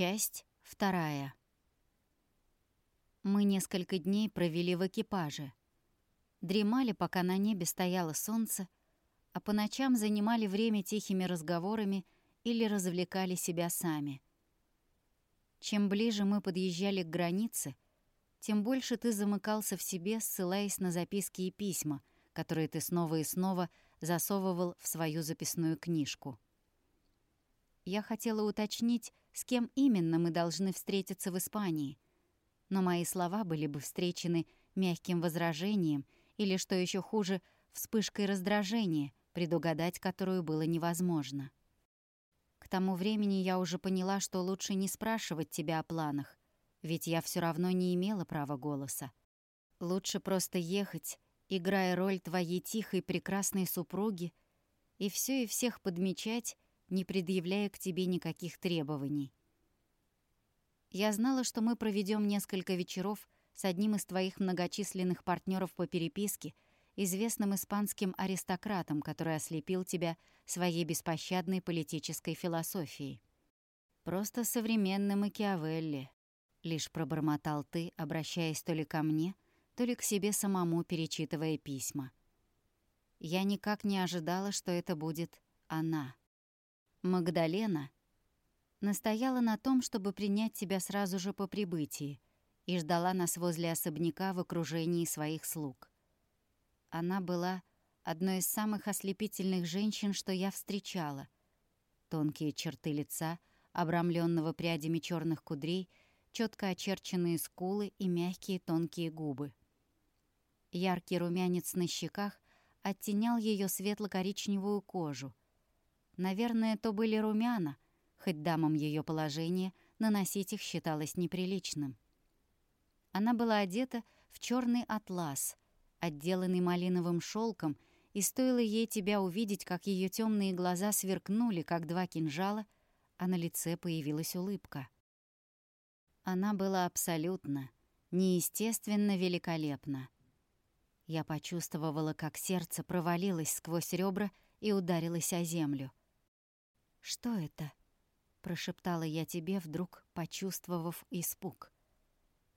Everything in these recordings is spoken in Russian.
Часть вторая. Мы несколько дней провели в экипаже. Дремали, пока на небе стояло солнце, а по ночам занимали время тихими разговорами или развлекали себя сами. Чем ближе мы подъезжали к границе, тем больше ты замыкался в себе, ссылаясь на записки и письма, которые ты снова и снова засовывал в свою записную книжку. Я хотела уточнить, с кем именно мы должны встретиться в Испании, но мои слова были бы встречены мягким возражением или, что еще хуже, вспышкой раздражения, предугадать которую было невозможно. К тому времени я уже поняла, что лучше не спрашивать тебя о планах, ведь я все равно не имела права голоса. Лучше просто ехать, играя роль твоей тихой прекрасной супруги, и все и всех подмечать, не предъявляя к тебе никаких требований. Я знала, что мы проведем несколько вечеров с одним из твоих многочисленных партнеров по переписке, известным испанским аристократом, который ослепил тебя своей беспощадной политической философией. Просто современный Макиавелли, лишь пробормотал ты, обращаясь то ли ко мне, то ли к себе самому, перечитывая письма. Я никак не ожидала, что это будет она. Магдалена настояла на том, чтобы принять тебя сразу же по прибытии, и ждала нас возле особняка в окружении своих слуг. Она была одной из самых ослепительных женщин, что я встречала. Тонкие черты лица, обрамленного прядями черных кудрей, четко очерченные скулы и мягкие тонкие губы. Яркий румянец на щеках оттенял ее светло-коричневую кожу. Наверное, то были румяна, хоть дамам ее положения наносить их считалось неприличным. Она была одета в черный атлас, отделанный малиновым шелком, и стоило ей тебя увидеть, как ее темные глаза сверкнули, как два кинжала, а на лице появилась улыбка. Она была абсолютно, неестественно великолепна. Я почувствовала, как сердце провалилось сквозь ребра и ударилось о землю. «Что это?» — прошептала я тебе, вдруг почувствовав испуг.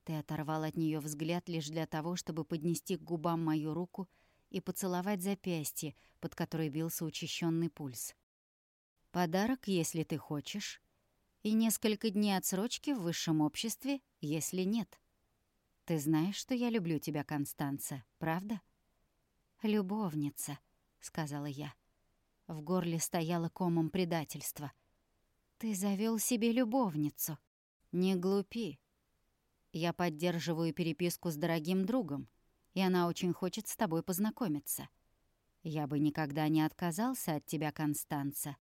Ты оторвал от нее взгляд лишь для того, чтобы поднести к губам мою руку и поцеловать запястье, под которой бился учащенный пульс. «Подарок, если ты хочешь, и несколько дней отсрочки в высшем обществе, если нет. Ты знаешь, что я люблю тебя, Констанца, правда?» «Любовница», — сказала я. В горле стояло комом предательства. «Ты завел себе любовницу». «Не глупи. Я поддерживаю переписку с дорогим другом, и она очень хочет с тобой познакомиться. Я бы никогда не отказался от тебя, Констанца.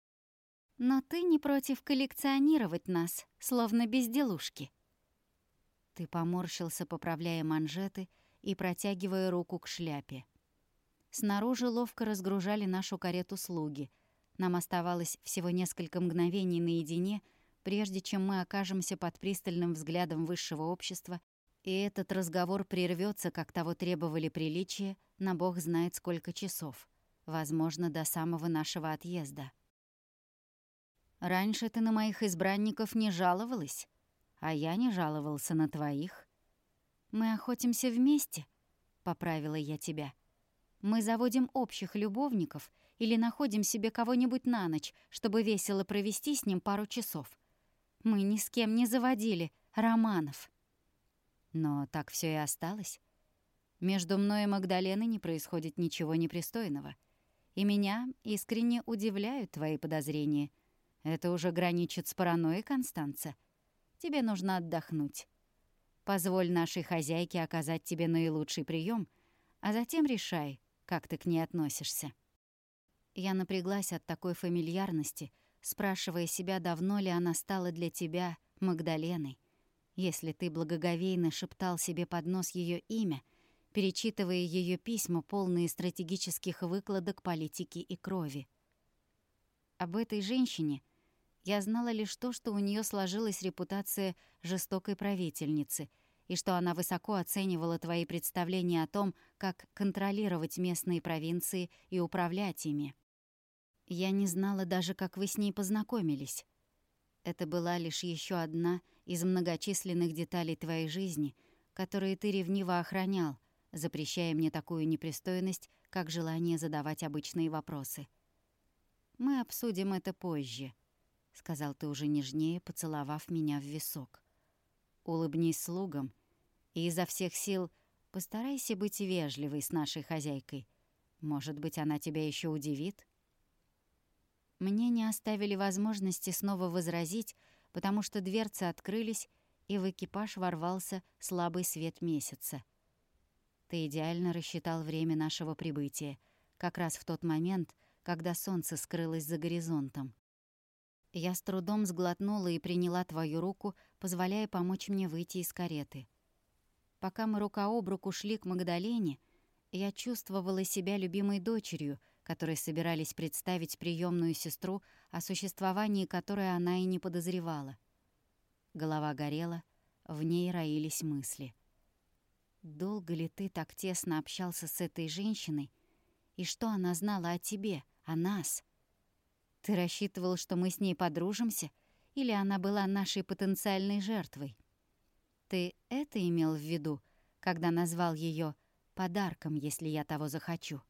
Но ты не против коллекционировать нас, словно безделушки». Ты поморщился, поправляя манжеты и протягивая руку к шляпе. Снаружи ловко разгружали нашу карету слуги. Нам оставалось всего несколько мгновений наедине, прежде чем мы окажемся под пристальным взглядом высшего общества, и этот разговор прервется, как того требовали приличия, на бог знает сколько часов, возможно, до самого нашего отъезда. Раньше ты на моих избранников не жаловалась, а я не жаловался на твоих. Мы охотимся вместе, — поправила я тебя. Мы заводим общих любовников или находим себе кого-нибудь на ночь, чтобы весело провести с ним пару часов. Мы ни с кем не заводили романов. Но так все и осталось. Между мной и Магдаленой не происходит ничего непристойного. И меня искренне удивляют твои подозрения. Это уже граничит с паранойей, Констанца. Тебе нужно отдохнуть. Позволь нашей хозяйке оказать тебе наилучший прием, а затем решай, как ты к ней относишься. Я напряглась от такой фамильярности, спрашивая себя, давно ли она стала для тебя Магдаленой. Если ты благоговейно шептал себе под нос ее имя, перечитывая ее письма, полные стратегических выкладок политики и крови. Об этой женщине я знала лишь то, что у нее сложилась репутация жестокой правительницы — и что она высоко оценивала твои представления о том, как контролировать местные провинции и управлять ими. Я не знала даже, как вы с ней познакомились. Это была лишь еще одна из многочисленных деталей твоей жизни, которые ты ревниво охранял, запрещая мне такую непристойность, как желание задавать обычные вопросы. «Мы обсудим это позже», — сказал ты уже нежнее, поцеловав меня в висок. «Улыбнись слугам и изо всех сил постарайся быть вежливой с нашей хозяйкой. Может быть, она тебя еще удивит?» Мне не оставили возможности снова возразить, потому что дверцы открылись, и в экипаж ворвался слабый свет месяца. Ты идеально рассчитал время нашего прибытия, как раз в тот момент, когда солнце скрылось за горизонтом. Я с трудом сглотнула и приняла твою руку, позволяя помочь мне выйти из кареты. Пока мы рука об руку шли к Магдалене, я чувствовала себя любимой дочерью, которые собирались представить приемную сестру, о существовании которой она и не подозревала. Голова горела, в ней роились мысли. «Долго ли ты так тесно общался с этой женщиной? И что она знала о тебе, о нас? Ты рассчитывал, что мы с ней подружимся? Или она была нашей потенциальной жертвой? Ты это имел в виду, когда назвал ее подарком, если я того захочу?»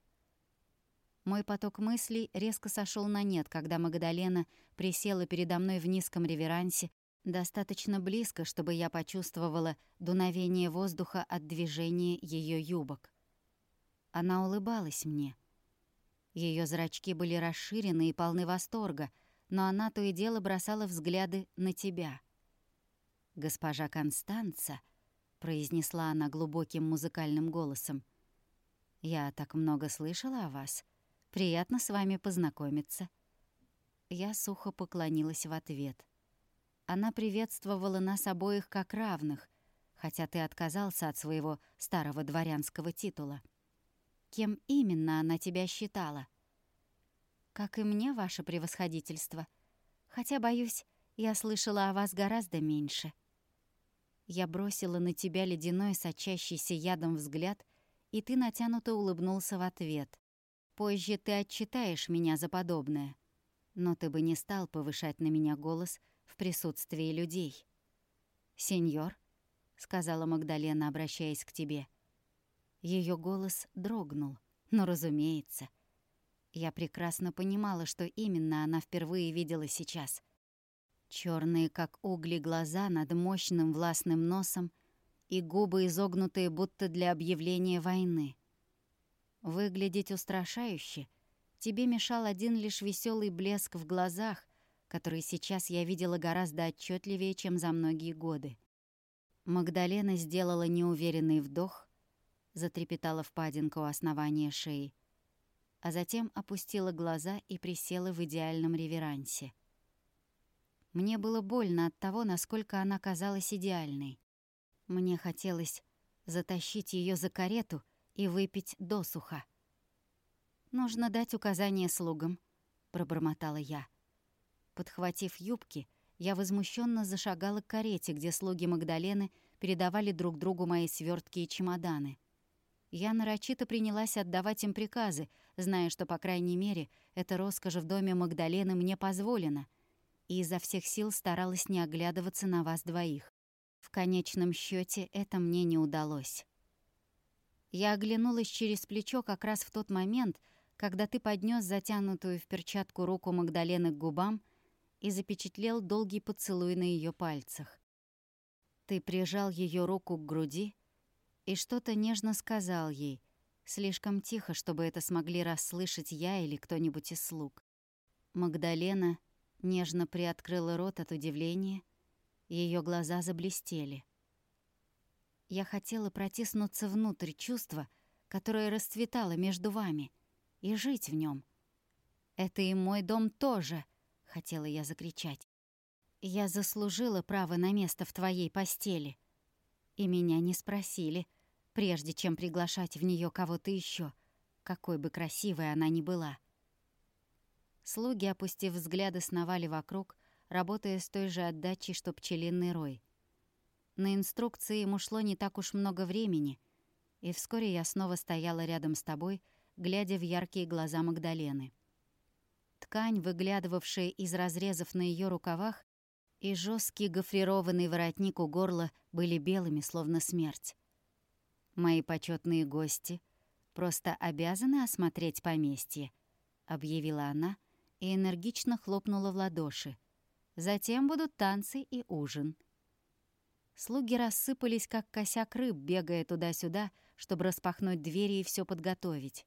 Мой поток мыслей резко сошел на нет, когда Магдалена присела передо мной в низком реверансе, достаточно близко, чтобы я почувствовала дуновение воздуха от движения ее юбок. Она улыбалась мне. Ее зрачки были расширены и полны восторга, но она то и дело бросала взгляды на тебя. «Госпожа Констанца», — произнесла она глубоким музыкальным голосом, — «я так много слышала о вас». Приятно с вами познакомиться». Я сухо поклонилась в ответ. Она приветствовала нас обоих как равных, хотя ты отказался от своего старого дворянского титула. Кем именно она тебя считала? Как и мне, ваше превосходительство. Хотя, боюсь, я слышала о вас гораздо меньше. Я бросила на тебя ледяной, сочащийся ядом взгляд, и ты натянуто улыбнулся в ответ. Позже ты отчитаешь меня за подобное. Но ты бы не стал повышать на меня голос в присутствии людей. «Сеньор», — сказала Магдалена, обращаясь к тебе. Ее голос дрогнул. Но, разумеется. Я прекрасно понимала, что именно она впервые видела сейчас. Черные, как угли, глаза над мощным властным носом и губы, изогнутые будто для объявления войны — Выглядеть устрашающе тебе мешал один лишь веселый блеск в глазах, который сейчас я видела гораздо отчетливее, чем за многие годы. Магдалена сделала неуверенный вдох, затрепетала впадинка у основания шеи, а затем опустила глаза и присела в идеальном реверансе. Мне было больно от того, насколько она казалась идеальной. Мне хотелось затащить ее за карету и выпить досуха. «Нужно дать указание слугам», — пробормотала я. Подхватив юбки, я возмущенно зашагала к карете, где слуги Магдалены передавали друг другу мои свертки и чемоданы. Я нарочито принялась отдавать им приказы, зная, что, по крайней мере, эта роскошь в доме Магдалены мне позволена, и изо всех сил старалась не оглядываться на вас двоих. В конечном счете это мне не удалось. Я оглянулась через плечо как раз в тот момент, когда ты поднес затянутую в перчатку руку Магдалены к губам и запечатлел долгий поцелуй на ее пальцах. Ты прижал ее руку к груди и что-то нежно сказал ей, слишком тихо, чтобы это смогли расслышать я или кто-нибудь из слуг. Магдалена нежно приоткрыла рот от удивления, ее глаза заблестели. Я хотела протиснуться внутрь чувства, которое расцветало между вами, и жить в нем. «Это и мой дом тоже!» — хотела я закричать. «Я заслужила право на место в твоей постели. И меня не спросили, прежде чем приглашать в нее кого-то еще, какой бы красивой она ни была». Слуги, опустив взгляды, сновали вокруг, работая с той же отдачей, что пчелиный рой — на инструкции ему шло не так уж много времени, и вскоре я снова стояла рядом с тобой, глядя в яркие глаза Магдалены. Ткань, выглядывавшая из разрезов на ее рукавах, и жесткий гофрированный воротник у горла были белыми, словно смерть. «Мои почетные гости просто обязаны осмотреть поместье», — объявила она и энергично хлопнула в ладоши. «Затем будут танцы и ужин». Слуги рассыпались, как косяк рыб, бегая туда-сюда, чтобы распахнуть двери и все подготовить.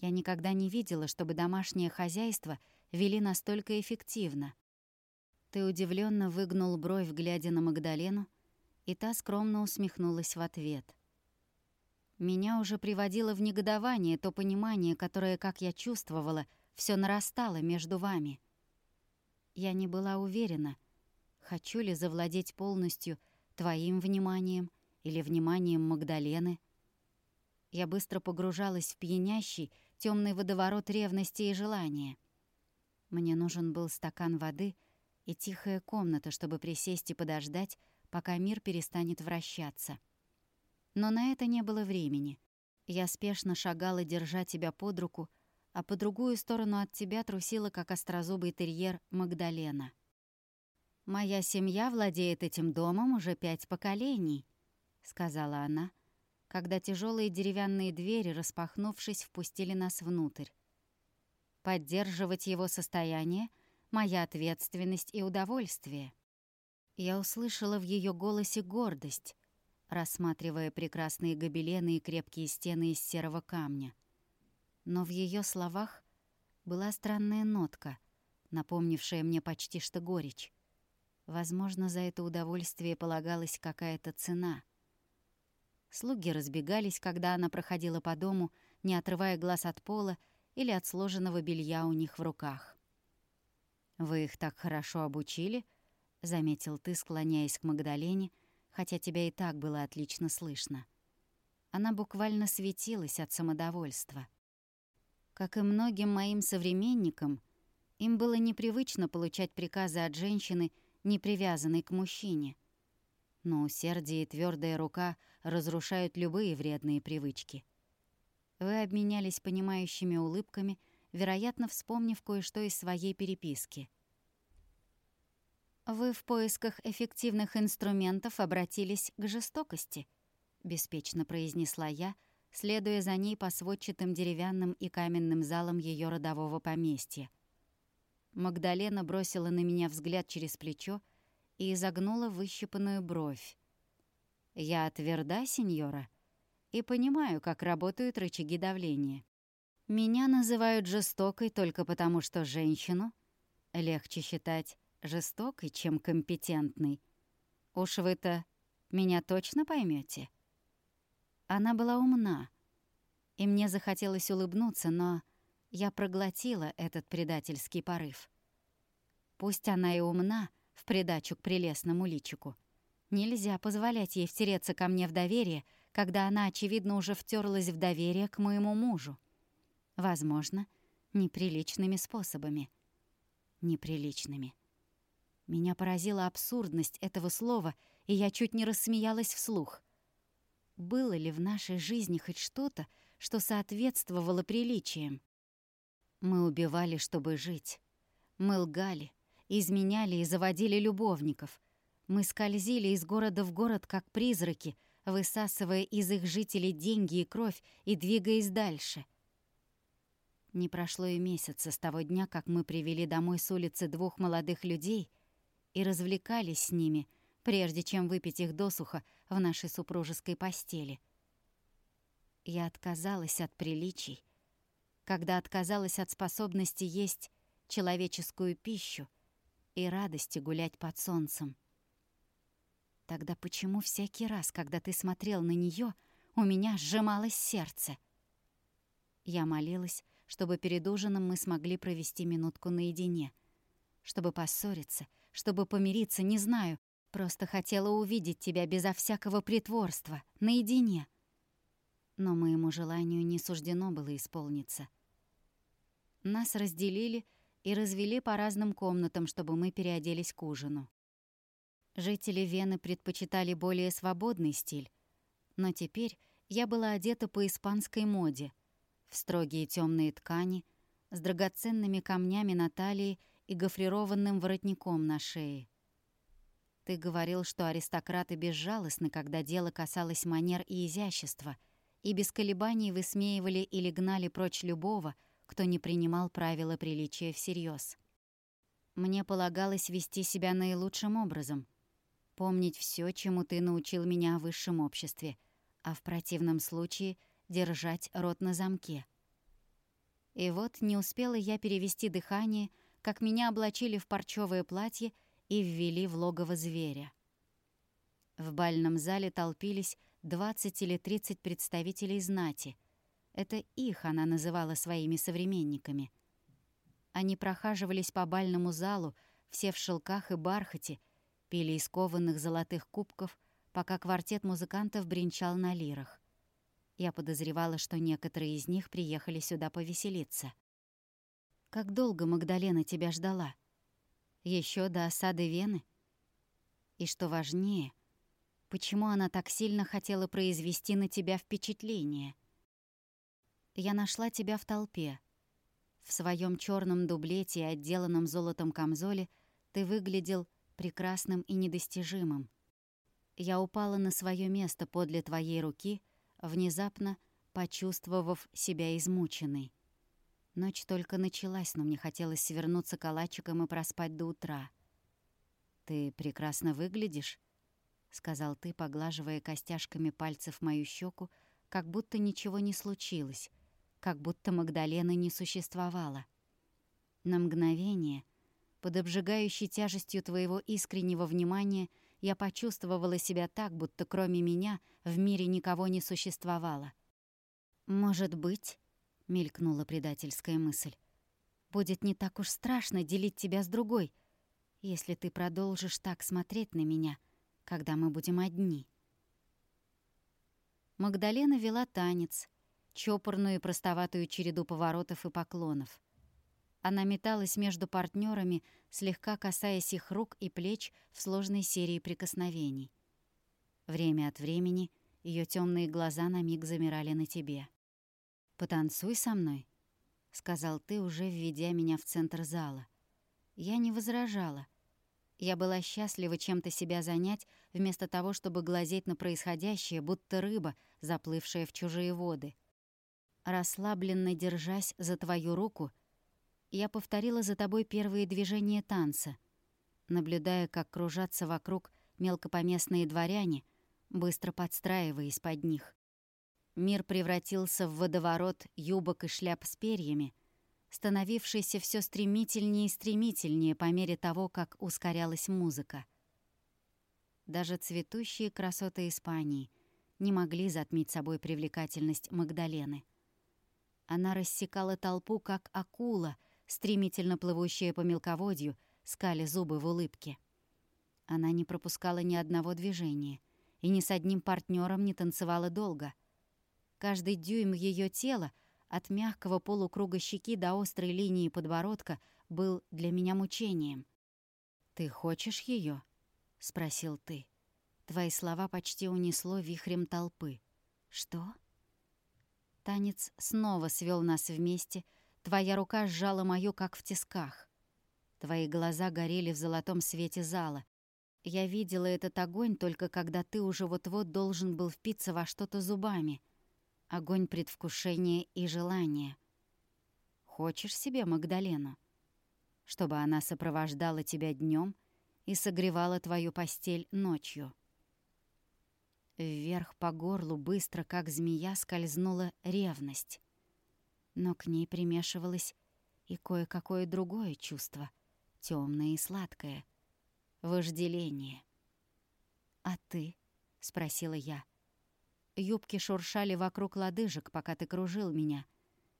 Я никогда не видела, чтобы домашнее хозяйство вели настолько эффективно. Ты удивленно выгнул бровь, глядя на Магдалену, и та скромно усмехнулась в ответ. Меня уже приводило в негодование то понимание, которое, как я чувствовала, все нарастало между вами. Я не была уверена, хочу ли завладеть полностью твоим вниманием или вниманием Магдалены. Я быстро погружалась в пьянящий, темный водоворот ревности и желания. Мне нужен был стакан воды и тихая комната, чтобы присесть и подождать, пока мир перестанет вращаться. Но на это не было времени. Я спешно шагала, держа тебя под руку, а по другую сторону от тебя трусила, как острозубый терьер, Магдалена. «Моя семья владеет этим домом уже пять поколений», — сказала она, — когда тяжелые деревянные двери, распахнувшись, впустили нас внутрь. Поддерживать его состояние — моя ответственность и удовольствие. Я услышала в ее голосе гордость, рассматривая прекрасные гобелены и крепкие стены из серого камня. Но в ее словах была странная нотка, напомнившая мне почти что горечь. Возможно, за это удовольствие полагалась какая-то цена — Слуги разбегались, когда она проходила по дому, не отрывая глаз от пола или от сложенного белья у них в руках. «Вы их так хорошо обучили», — заметил ты, склоняясь к Магдалене, хотя тебя и так было отлично слышно. Она буквально светилась от самодовольства. Как и многим моим современникам, им было непривычно получать приказы от женщины, не привязанной к мужчине — но усердие и твердая рука разрушают любые вредные привычки. Вы обменялись понимающими улыбками, вероятно, вспомнив кое-что из своей переписки. «Вы в поисках эффективных инструментов обратились к жестокости», — беспечно произнесла я, следуя за ней по сводчатым деревянным и каменным залам ее родового поместья. Магдалена бросила на меня взгляд через плечо, и изогнула выщипанную бровь. «Я тверда, сеньора, и понимаю, как работают рычаги давления. Меня называют жестокой только потому, что женщину легче считать жестокой, чем компетентной. Уж вы-то меня точно поймете. Она была умна, и мне захотелось улыбнуться, но я проглотила этот предательский порыв. Пусть она и умна, в придачу к прелестному личику. Нельзя позволять ей втереться ко мне в доверие, когда она, очевидно, уже втерлась в доверие к моему мужу. Возможно, неприличными способами. Неприличными. Меня поразила абсурдность этого слова, и я чуть не рассмеялась вслух. Было ли в нашей жизни хоть что-то, что соответствовало приличиям? Мы убивали, чтобы жить. Мы лгали, изменяли и заводили любовников. Мы скользили из города в город, как призраки, высасывая из их жителей деньги и кровь и двигаясь дальше. Не прошло и месяца с того дня, как мы привели домой с улицы двух молодых людей и развлекались с ними, прежде чем выпить их досуха в нашей супружеской постели. Я отказалась от приличий, когда отказалась от способности есть человеческую пищу, и радости гулять под солнцем. Тогда почему всякий раз, когда ты смотрел на нее, у меня сжималось сердце? Я молилась, чтобы перед ужином мы смогли провести минутку наедине. Чтобы поссориться, чтобы помириться, не знаю. Просто хотела увидеть тебя безо всякого притворства, наедине. Но моему желанию не суждено было исполниться. Нас разделили — и развели по разным комнатам, чтобы мы переоделись к ужину. Жители Вены предпочитали более свободный стиль, но теперь я была одета по испанской моде, в строгие темные ткани, с драгоценными камнями на талии и гофрированным воротником на шее. Ты говорил, что аристократы безжалостны, когда дело касалось манер и изящества, и без колебаний высмеивали или гнали прочь любого, кто не принимал правила приличия всерьез. Мне полагалось вести себя наилучшим образом, помнить все, чему ты научил меня в высшем обществе, а в противном случае держать рот на замке. И вот не успела я перевести дыхание, как меня облачили в парчевое платье и ввели в логово зверя. В бальном зале толпились 20 или 30 представителей знати. Это их она называла своими современниками. Они прохаживались по бальному залу, все в шелках и бархате, пили из кованых золотых кубков, пока квартет музыкантов бренчал на лирах. Я подозревала, что некоторые из них приехали сюда повеселиться. «Как долго Магдалена тебя ждала?» Еще до осады Вены? И что важнее, почему она так сильно хотела произвести на тебя впечатление? Я нашла тебя в толпе. В своем черном дублете и отделанном золотом камзоле ты выглядел прекрасным и недостижимым. Я упала на свое место подле твоей руки, внезапно почувствовав себя измученной. Ночь только началась, но мне хотелось свернуться калачиком и проспать до утра. «Ты прекрасно выглядишь», — сказал ты, поглаживая костяшками пальцев мою щеку, как будто ничего не случилось, как будто Магдалены не существовало. На мгновение, под обжигающей тяжестью твоего искреннего внимания, я почувствовала себя так, будто кроме меня в мире никого не существовало. «Может быть...» — мелькнула предательская мысль. «Будет не так уж страшно делить тебя с другой, если ты продолжишь так смотреть на меня, когда мы будем одни». Магдалена вела танец, чопорную и простоватую череду поворотов и поклонов. Она металась между партнерами, слегка касаясь их рук и плеч в сложной серии прикосновений. Время от времени ее темные глаза на миг замирали на тебе. «Потанцуй со мной», — сказал ты, уже введя меня в центр зала. Я не возражала. Я была счастлива чем-то себя занять, вместо того, чтобы глазеть на происходящее, будто рыба, заплывшая в чужие воды. Расслабленно держась за твою руку, я повторила за тобой первые движения танца, наблюдая, как кружатся вокруг мелкопоместные дворяне, быстро подстраиваясь под них. Мир превратился в водоворот юбок и шляп с перьями, становившийся все стремительнее и стремительнее по мере того, как ускорялась музыка. Даже цветущие красоты Испании не могли затмить собой привлекательность Магдалены. Она рассекала толпу, как акула, стремительно плывущая по мелководью, скали зубы в улыбке. Она не пропускала ни одного движения и ни с одним партнером не танцевала долго — Каждый дюйм ее тела, от мягкого полукруга щеки до острой линии подбородка, был для меня мучением. «Ты хочешь ее? спросил ты. Твои слова почти унесло вихрем толпы. «Что?» Танец снова свел нас вместе, твоя рука сжала мою, как в тисках. Твои глаза горели в золотом свете зала. Я видела этот огонь только когда ты уже вот-вот должен был впиться во что-то зубами — огонь предвкушения и желания. Хочешь себе Магдалену? Чтобы она сопровождала тебя днем и согревала твою постель ночью. Вверх по горлу быстро, как змея, скользнула ревность. Но к ней примешивалось и кое-какое другое чувство, темное и сладкое — вожделение. «А ты?» — спросила я. — Юбки шуршали вокруг лодыжек, пока ты кружил меня.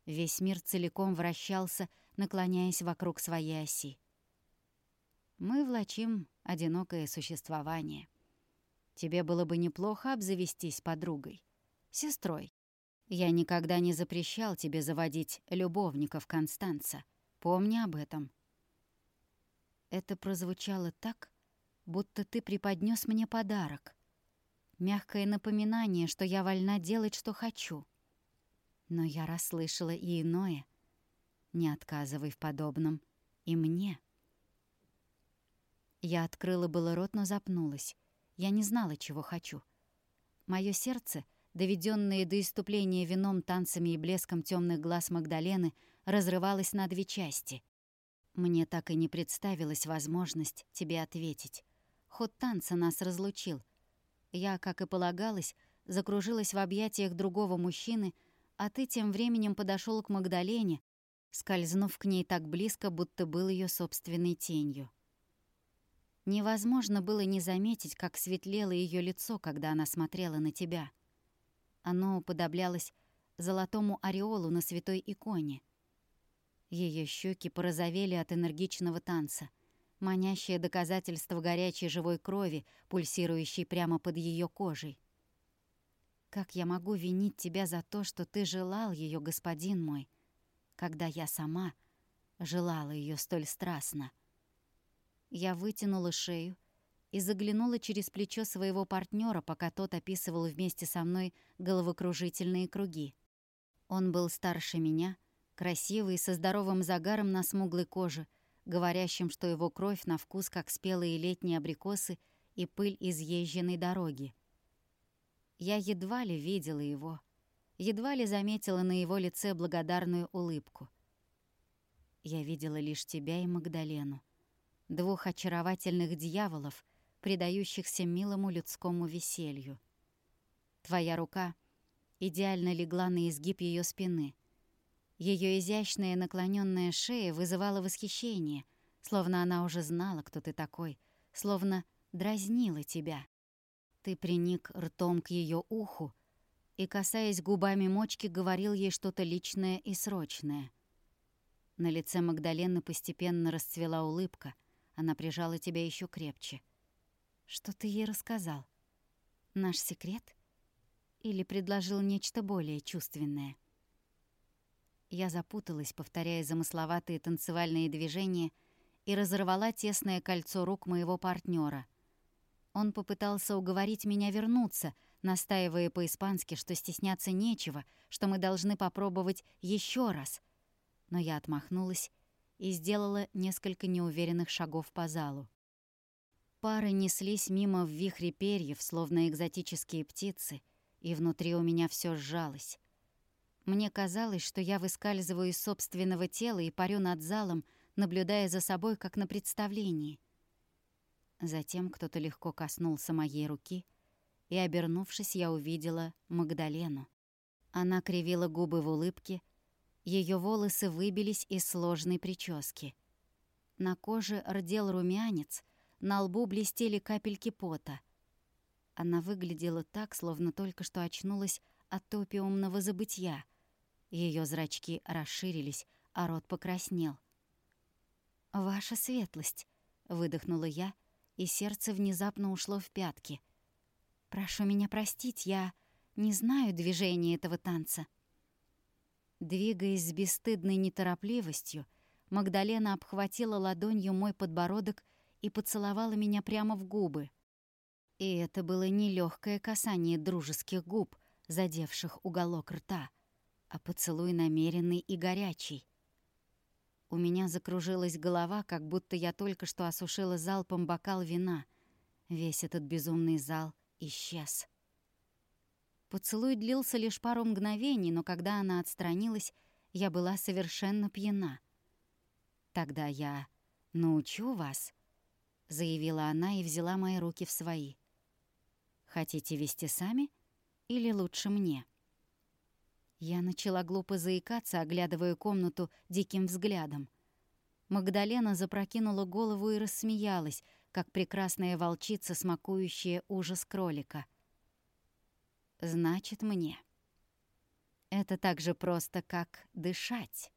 Весь мир целиком вращался, наклоняясь вокруг своей оси. Мы влачим одинокое существование. Тебе было бы неплохо обзавестись подругой, сестрой. Я никогда не запрещал тебе заводить любовников Констанца. Помни об этом. Это прозвучало так, будто ты преподнес мне подарок мягкое напоминание, что я вольна делать, что хочу. Но я расслышала и иное. Не отказывай в подобном и мне. Я открыла было рот, но запнулась. Я не знала, чего хочу. Моё сердце, доведённое до иступления вином, танцами и блеском тёмных глаз Магдалены, разрывалось на две части. Мне так и не представилась возможность тебе ответить. Ход танца нас разлучил. Я, как и полагалось, закружилась в объятиях другого мужчины, а ты тем временем подошёл к Магдалене, скользнув к ней так близко, будто был её собственной тенью. Невозможно было не заметить, как светлело ее лицо, когда она смотрела на тебя. Оно уподоблялось золотому ореолу на святой иконе. Ее щеки порозовели от энергичного танца, манящее доказательство горячей живой крови, пульсирующей прямо под ее кожей. Как я могу винить тебя за то, что ты желал ее, господин мой, когда я сама желала ее столь страстно? Я вытянула шею и заглянула через плечо своего партнера, пока тот описывал вместе со мной головокружительные круги. Он был старше меня, красивый, со здоровым загаром на смуглой коже, говорящим, что его кровь на вкус, как спелые летние абрикосы и пыль изъезженной дороги. Я едва ли видела его, едва ли заметила на его лице благодарную улыбку. Я видела лишь тебя и Магдалену двух очаровательных дьяволов, предающихся милому людскому веселью. Твоя рука идеально легла на изгиб ее спины. Ее изящная наклоненная шея вызывала восхищение, словно она уже знала, кто ты такой, словно дразнила тебя. Ты приник ртом к ее уху и, касаясь губами мочки, говорил ей что-то личное и срочное. На лице Магдалены постепенно расцвела улыбка — она прижала тебя еще крепче. Что ты ей рассказал? Наш секрет? Или предложил нечто более чувственное? Я запуталась, повторяя замысловатые танцевальные движения, и разорвала тесное кольцо рук моего партнера. Он попытался уговорить меня вернуться, настаивая по-испански, что стесняться нечего, что мы должны попробовать еще раз. Но я отмахнулась и сделала несколько неуверенных шагов по залу. Пары неслись мимо в вихре перьев, словно экзотические птицы, и внутри у меня все сжалось. Мне казалось, что я выскальзываю из собственного тела и парю над залом, наблюдая за собой, как на представлении. Затем кто-то легко коснулся моей руки, и, обернувшись, я увидела Магдалену. Она кривила губы в улыбке, ее волосы выбились из сложной прически. На коже рдел румянец, на лбу блестели капельки пота. Она выглядела так, словно только что очнулась от опиумного забытья. Ее зрачки расширились, а рот покраснел. «Ваша светлость», — выдохнула я, и сердце внезапно ушло в пятки. «Прошу меня простить, я не знаю движения этого танца». Двигаясь с бесстыдной неторопливостью, Магдалена обхватила ладонью мой подбородок и поцеловала меня прямо в губы. И это было не легкое касание дружеских губ, задевших уголок рта, а поцелуй намеренный и горячий. У меня закружилась голова, как будто я только что осушила залпом бокал вина. Весь этот безумный зал исчез. Поцелуй длился лишь пару мгновений, но когда она отстранилась, я была совершенно пьяна. «Тогда я научу вас», — заявила она и взяла мои руки в свои. «Хотите вести сами или лучше мне?» Я начала глупо заикаться, оглядывая комнату диким взглядом. Магдалена запрокинула голову и рассмеялась, как прекрасная волчица, смакующая ужас кролика — значит мне. Это так же просто, как дышать.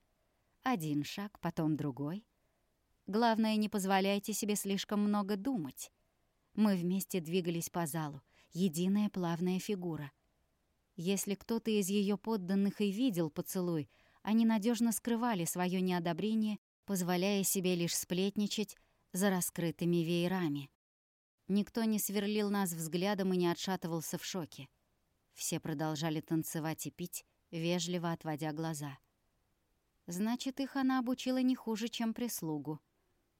Один шаг, потом другой. Главное, не позволяйте себе слишком много думать. Мы вместе двигались по залу, единая плавная фигура. Если кто-то из ее подданных и видел поцелуй, они надежно скрывали свое неодобрение, позволяя себе лишь сплетничать за раскрытыми веерами. Никто не сверлил нас взглядом и не отшатывался в шоке. Все продолжали танцевать и пить, вежливо отводя глаза. Значит, их она обучила не хуже, чем прислугу.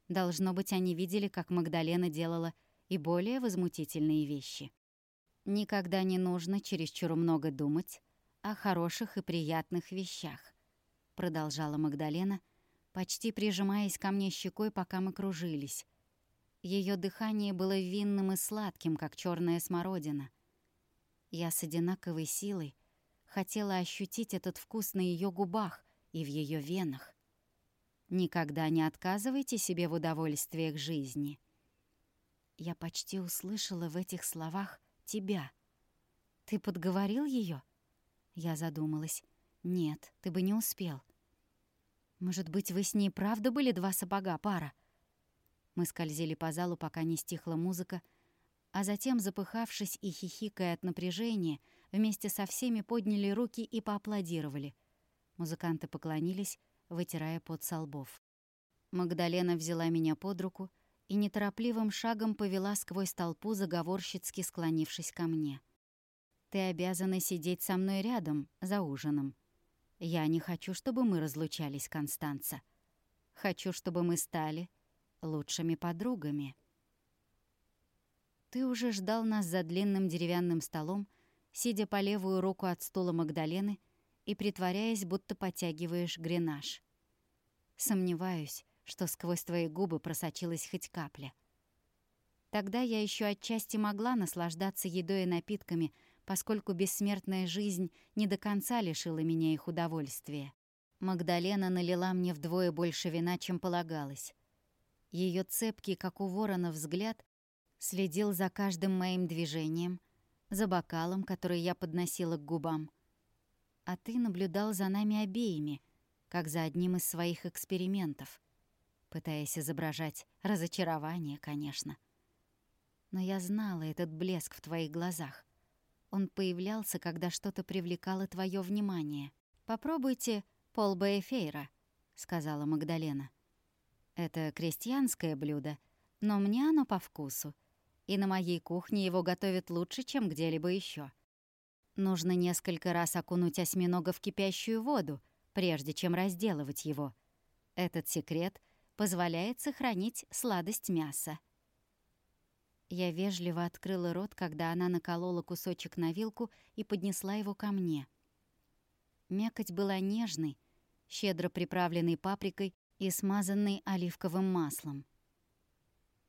Должно быть, они видели, как Магдалена делала и более возмутительные вещи. Никогда не нужно чересчур много думать о хороших и приятных вещах, продолжала Магдалена, почти прижимаясь ко мне щекой, пока мы кружились. Ее дыхание было винным и сладким, как черная смородина. Я с одинаковой силой хотела ощутить этот вкус на ее губах и в ее венах. Никогда не отказывайте себе в удовольствиях жизни. Я почти услышала в этих словах тебя. Ты подговорил ее? Я задумалась. Нет, ты бы не успел. Может быть, вы с ней правда были два сапога, пара? Мы скользили по залу, пока не стихла музыка, а затем, запыхавшись и хихикая от напряжения, вместе со всеми подняли руки и поаплодировали. Музыканты поклонились, вытирая пот со лбов. Магдалена взяла меня под руку и неторопливым шагом повела сквозь толпу, заговорщицки склонившись ко мне. «Ты обязана сидеть со мной рядом, за ужином. Я не хочу, чтобы мы разлучались, Констанца. Хочу, чтобы мы стали лучшими подругами. Ты уже ждал нас за длинным деревянным столом, сидя по левую руку от стула Магдалены и притворяясь, будто подтягиваешь гренаж. Сомневаюсь, что сквозь твои губы просочилась хоть капля. Тогда я еще отчасти могла наслаждаться едой и напитками, поскольку бессмертная жизнь не до конца лишила меня их удовольствия. Магдалена налила мне вдвое больше вина, чем полагалось. Ее цепкий, как у ворона, взгляд следил за каждым моим движением, за бокалом, который я подносила к губам. А ты наблюдал за нами обеими, как за одним из своих экспериментов, пытаясь изображать разочарование, конечно. Но я знала этот блеск в твоих глазах. Он появлялся, когда что-то привлекало твое внимание. «Попробуйте Пол Бэйфейра», — сказала Магдалена. Это крестьянское блюдо, но мне оно по вкусу. И на моей кухне его готовят лучше, чем где-либо еще. Нужно несколько раз окунуть осьминога в кипящую воду, прежде чем разделывать его. Этот секрет позволяет сохранить сладость мяса. Я вежливо открыла рот, когда она наколола кусочек на вилку и поднесла его ко мне. Мякоть была нежной, щедро приправленной паприкой и смазанный оливковым маслом.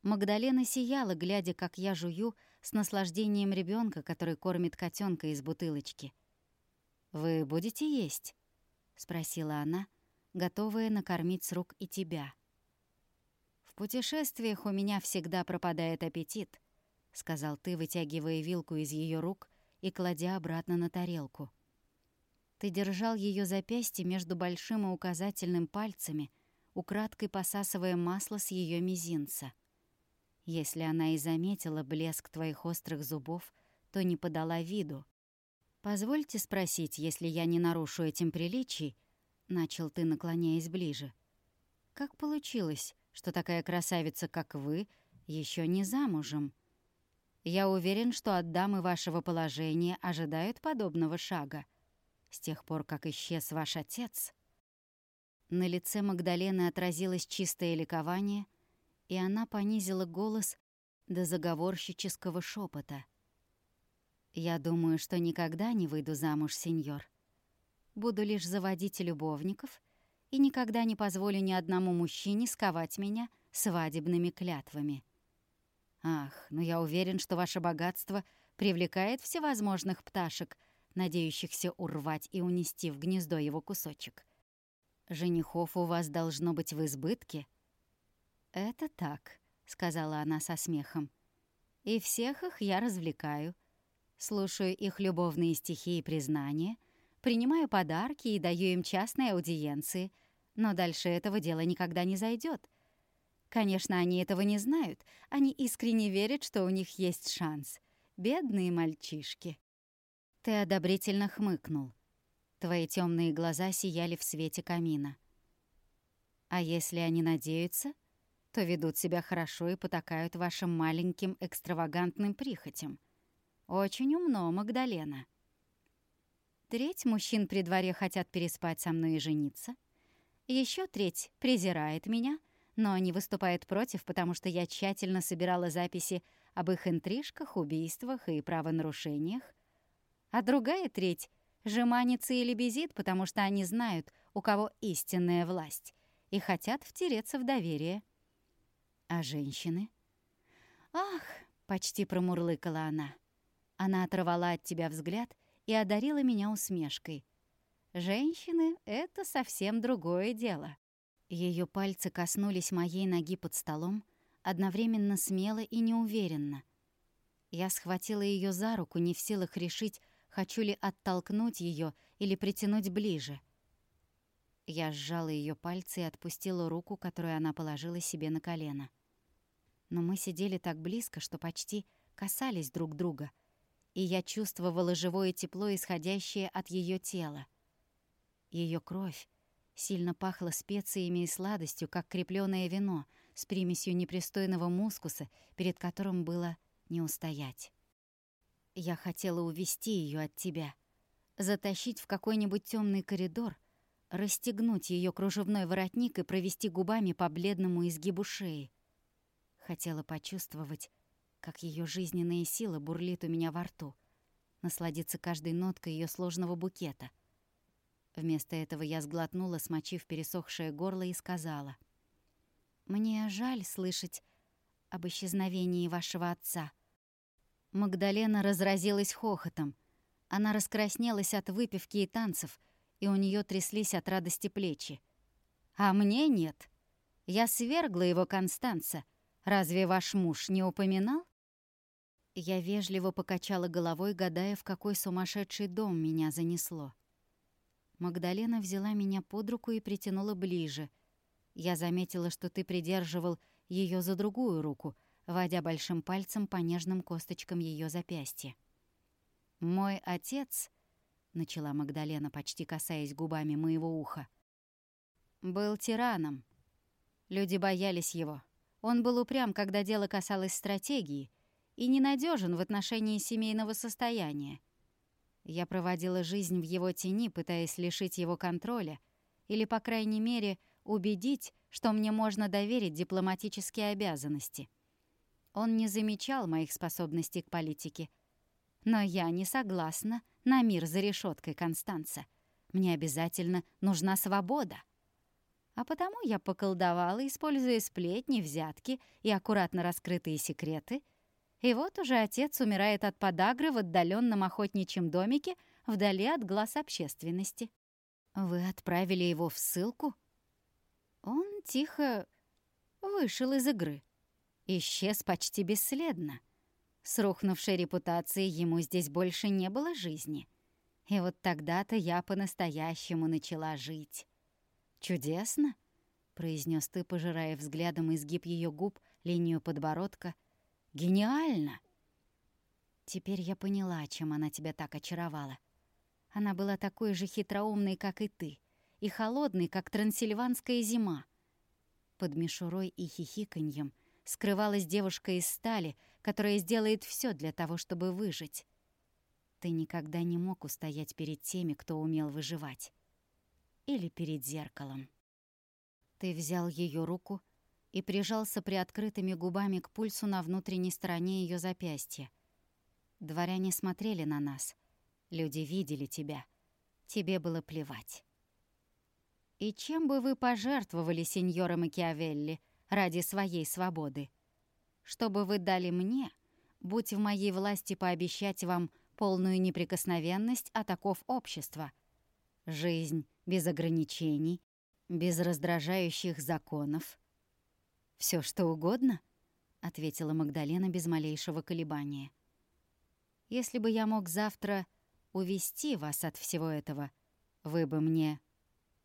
Магдалена сияла, глядя, как я жую, с наслаждением ребенка, который кормит котенка из бутылочки. «Вы будете есть?» — спросила она, готовая накормить с рук и тебя. «В путешествиях у меня всегда пропадает аппетит», — сказал ты, вытягивая вилку из ее рук и кладя обратно на тарелку. Ты держал ее запястье между большим и указательным пальцами — украдкой посасывая масло с ее мизинца. Если она и заметила блеск твоих острых зубов, то не подала виду. «Позвольте спросить, если я не нарушу этим приличий», — начал ты, наклоняясь ближе. «Как получилось, что такая красавица, как вы, еще не замужем? Я уверен, что от дамы вашего положения ожидают подобного шага. С тех пор, как исчез ваш отец...» На лице Магдалены отразилось чистое ликование, и она понизила голос до заговорщического шепота. «Я думаю, что никогда не выйду замуж, сеньор. Буду лишь заводить любовников и никогда не позволю ни одному мужчине сковать меня свадебными клятвами. Ах, но я уверен, что ваше богатство привлекает всевозможных пташек, надеющихся урвать и унести в гнездо его кусочек. «Женихов у вас должно быть в избытке?» «Это так», — сказала она со смехом. «И всех их я развлекаю. Слушаю их любовные стихи и признания, принимаю подарки и даю им частные аудиенции, но дальше этого дела никогда не зайдет. Конечно, они этого не знают, они искренне верят, что у них есть шанс. Бедные мальчишки». Ты одобрительно хмыкнул. Твои темные глаза сияли в свете камина. А если они надеются, то ведут себя хорошо и потакают вашим маленьким экстравагантным прихотям. Очень умно, Магдалена. Треть мужчин при дворе хотят переспать со мной и жениться. Еще треть презирает меня, но не выступает против, потому что я тщательно собирала записи об их интрижках, убийствах и правонарушениях. А другая треть жеманится или безит, потому что они знают, у кого истинная власть, и хотят втереться в доверие. А женщины? «Ах!» — почти промурлыкала она. Она оторвала от тебя взгляд и одарила меня усмешкой. «Женщины — это совсем другое дело». Ее пальцы коснулись моей ноги под столом, одновременно смело и неуверенно. Я схватила ее за руку, не в силах решить, хочу ли оттолкнуть ее или притянуть ближе. Я сжала ее пальцы и отпустила руку, которую она положила себе на колено. Но мы сидели так близко, что почти касались друг друга, и я чувствовала живое тепло, исходящее от ее тела. Ее кровь сильно пахла специями и сладостью, как крепленное вино с примесью непристойного мускуса, перед которым было не устоять. Я хотела увести ее от тебя, затащить в какой-нибудь темный коридор, расстегнуть ее кружевной воротник и провести губами по бледному изгибу шеи. Хотела почувствовать, как ее жизненная сила бурлит у меня во рту, насладиться каждой ноткой ее сложного букета. Вместо этого я сглотнула, смочив пересохшее горло, и сказала. «Мне жаль слышать об исчезновении вашего отца». Магдалена разразилась хохотом. Она раскраснелась от выпивки и танцев, и у нее тряслись от радости плечи. «А мне нет. Я свергла его, Констанца. Разве ваш муж не упоминал?» Я вежливо покачала головой, гадая, в какой сумасшедший дом меня занесло. Магдалена взяла меня под руку и притянула ближе. Я заметила, что ты придерживал ее за другую руку, водя большим пальцем по нежным косточкам ее запястья. «Мой отец», — начала Магдалена, почти касаясь губами моего уха, — «был тираном. Люди боялись его. Он был упрям, когда дело касалось стратегии, и ненадежен в отношении семейного состояния. Я проводила жизнь в его тени, пытаясь лишить его контроля или, по крайней мере, убедить, что мне можно доверить дипломатические обязанности. Он не замечал моих способностей к политике. Но я не согласна на мир за решеткой Констанца. Мне обязательно нужна свобода. А потому я поколдовала, используя сплетни, взятки и аккуратно раскрытые секреты — и вот уже отец умирает от подагры в отдаленном охотничьем домике вдали от глаз общественности. Вы отправили его в ссылку? Он тихо вышел из игры. Исчез почти бесследно. С рухнувшей репутацией ему здесь больше не было жизни. И вот тогда-то я по-настоящему начала жить. «Чудесно!» — произнес ты, пожирая взглядом изгиб ее губ, линию подбородка — Гениально!» Теперь я поняла, чем она тебя так очаровала. Она была такой же хитроумной, как и ты, и холодной, как трансильванская зима. Под мишурой и хихиканьем скрывалась девушка из стали, которая сделает все для того, чтобы выжить. Ты никогда не мог устоять перед теми, кто умел выживать. Или перед зеркалом. Ты взял ее руку и прижался приоткрытыми губами к пульсу на внутренней стороне ее запястья. Дворяне смотрели на нас. Люди видели тебя. Тебе было плевать. И чем бы вы пожертвовали, сеньора Макиавелли, ради своей свободы? Что бы вы дали мне, будь в моей власти пообещать вам полную неприкосновенность от оков общества? Жизнь без ограничений, без раздражающих законов, все что угодно?» — ответила Магдалена без малейшего колебания. «Если бы я мог завтра увести вас от всего этого, вы бы мне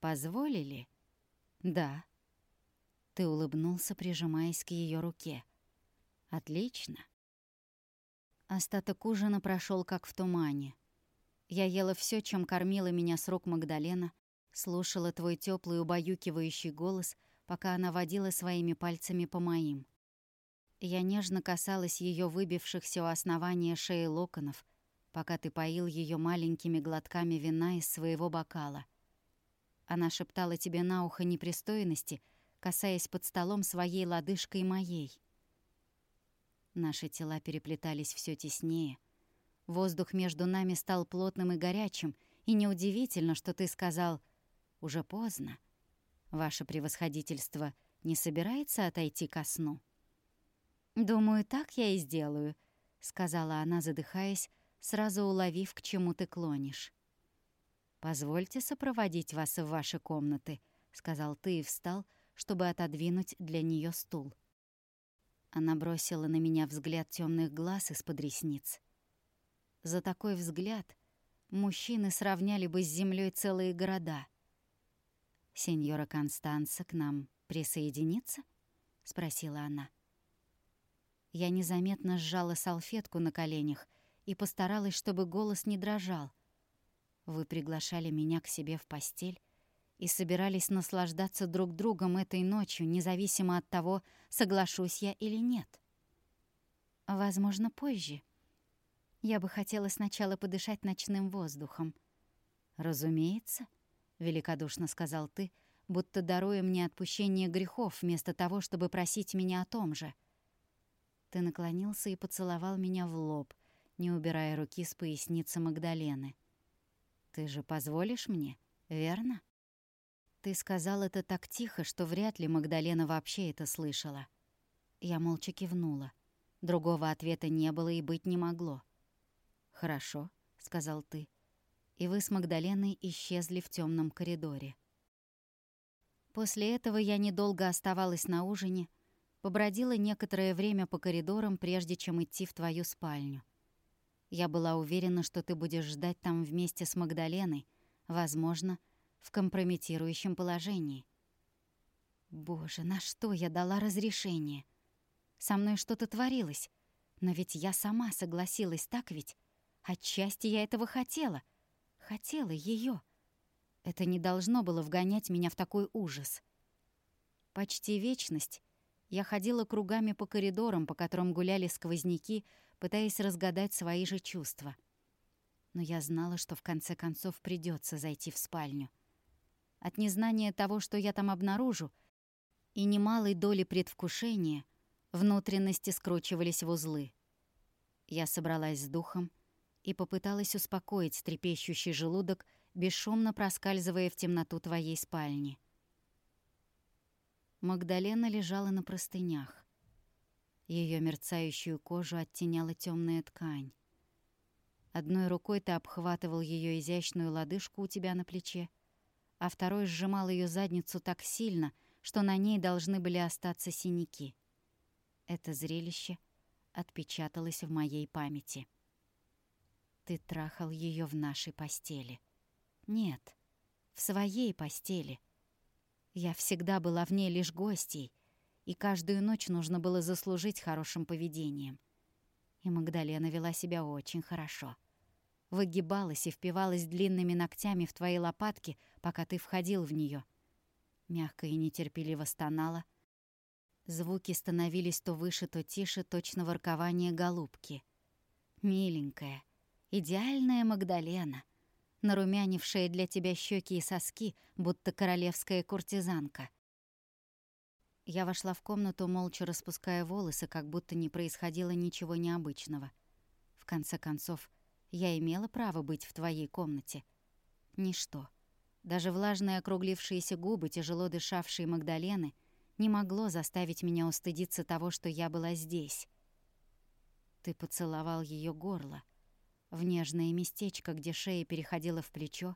позволили?» «Да». Ты улыбнулся, прижимаясь к ее руке. «Отлично». Остаток ужина прошел как в тумане. Я ела все, чем кормила меня с рук Магдалена, слушала твой теплый убаюкивающий голос — пока она водила своими пальцами по моим. Я нежно касалась ее выбившихся у основания шеи локонов, пока ты поил ее маленькими глотками вина из своего бокала. Она шептала тебе на ухо непристойности, касаясь под столом своей лодыжкой моей. Наши тела переплетались все теснее. Воздух между нами стал плотным и горячим, и неудивительно, что ты сказал «уже поздно». Ваше превосходительство не собирается отойти ко сну? «Думаю, так я и сделаю», — сказала она, задыхаясь, сразу уловив, к чему ты клонишь. «Позвольте сопроводить вас в ваши комнаты», — сказал ты и встал, чтобы отодвинуть для нее стул. Она бросила на меня взгляд темных глаз из-под ресниц. За такой взгляд мужчины сравняли бы с землей целые города. «Сеньора Констанца к нам присоединится?» — спросила она. Я незаметно сжала салфетку на коленях и постаралась, чтобы голос не дрожал. Вы приглашали меня к себе в постель и собирались наслаждаться друг другом этой ночью, независимо от того, соглашусь я или нет. Возможно, позже. Я бы хотела сначала подышать ночным воздухом. «Разумеется», — великодушно сказал ты, будто даруя мне отпущение грехов вместо того, чтобы просить меня о том же. Ты наклонился и поцеловал меня в лоб, не убирая руки с поясницы Магдалены. «Ты же позволишь мне, верно?» Ты сказал это так тихо, что вряд ли Магдалена вообще это слышала. Я молча кивнула. Другого ответа не было и быть не могло. «Хорошо», — сказал ты. И вы с Магдаленой исчезли в темном коридоре. После этого я недолго оставалась на ужине, побродила некоторое время по коридорам, прежде чем идти в твою спальню. Я была уверена, что ты будешь ждать там вместе с Магдаленой, возможно, — в компрометирующем положении. Боже, на что я дала разрешение? Со мной что-то творилось, но ведь я сама согласилась, так ведь? Отчасти я этого хотела. Хотела ее. Это не должно было вгонять меня в такой ужас. Почти вечность я ходила кругами по коридорам, по которым гуляли сквозняки, пытаясь разгадать свои же чувства. Но я знала, что в конце концов придется зайти в спальню от незнания того, что я там обнаружу, и немалой доли предвкушения внутренности скручивались в узлы. Я собралась с духом и попыталась успокоить трепещущий желудок, бесшумно проскальзывая в темноту твоей спальни. Магдалена лежала на простынях. Ее мерцающую кожу оттеняла темная ткань. Одной рукой ты обхватывал ее изящную лодыжку у тебя на плече, а второй сжимал ее задницу так сильно, что на ней должны были остаться синяки. Это зрелище отпечаталось в моей памяти. Ты трахал ее в нашей постели. Нет, в своей постели. Я всегда была в ней лишь гостьей, и каждую ночь нужно было заслужить хорошим поведением. И Магдалена вела себя очень хорошо выгибалась и впивалась длинными ногтями в твои лопатки, пока ты входил в нее. Мягко и нетерпеливо стонала. Звуки становились то выше, то тише, точно воркование голубки. Миленькая, идеальная Магдалена, нарумянившая для тебя щеки и соски, будто королевская куртизанка. Я вошла в комнату, молча распуская волосы, как будто не происходило ничего необычного. В конце концов, я имела право быть в твоей комнате. Ничто. Даже влажные округлившиеся губы, тяжело дышавшие Магдалены, не могло заставить меня устыдиться того, что я была здесь. Ты поцеловал ее горло, в нежное местечко, где шея переходила в плечо,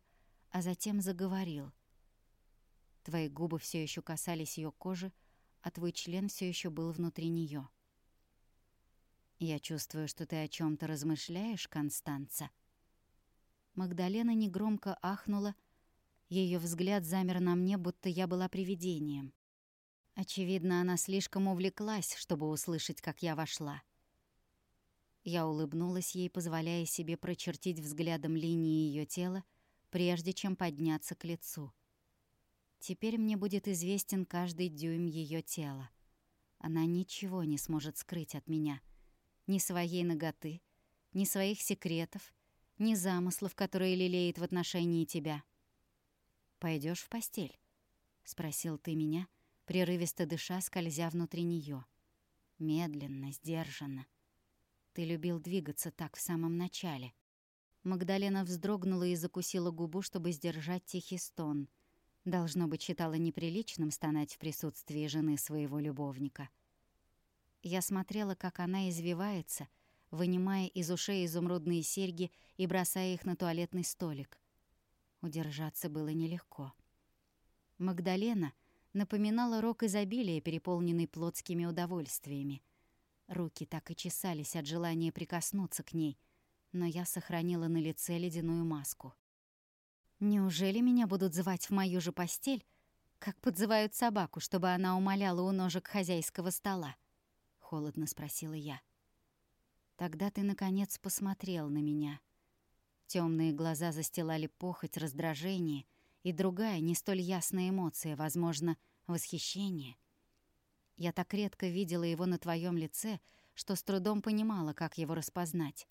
а затем заговорил. Твои губы все еще касались ее кожи, а твой член все еще был внутри нее. «Я чувствую, что ты о чем то размышляешь, Констанца». Магдалена негромко ахнула. Ее взгляд замер на мне, будто я была привидением. Очевидно, она слишком увлеклась, чтобы услышать, как я вошла. Я улыбнулась ей, позволяя себе прочертить взглядом линии ее тела, прежде чем подняться к лицу. Теперь мне будет известен каждый дюйм ее тела. Она ничего не сможет скрыть от меня — ни своей ноготы, ни своих секретов, ни замыслов, которые лелеет в отношении тебя. Пойдешь в постель?» — спросил ты меня, прерывисто дыша, скользя внутри нее. Медленно, сдержанно. Ты любил двигаться так в самом начале. Магдалена вздрогнула и закусила губу, чтобы сдержать тихий стон. Должно быть, считала неприличным стонать в присутствии жены своего любовника. Я смотрела, как она извивается, вынимая из ушей изумрудные серьги и бросая их на туалетный столик. Удержаться было нелегко. Магдалена напоминала рок изобилия, переполненный плотскими удовольствиями. Руки так и чесались от желания прикоснуться к ней, но я сохранила на лице ледяную маску. Неужели меня будут звать в мою же постель, как подзывают собаку, чтобы она умоляла у ножек хозяйского стола? Холодно спросила я. Тогда ты, наконец, посмотрел на меня. Темные глаза застилали похоть, раздражение и другая, не столь ясная эмоция, возможно, восхищение. Я так редко видела его на твоем лице, что с трудом понимала, как его распознать.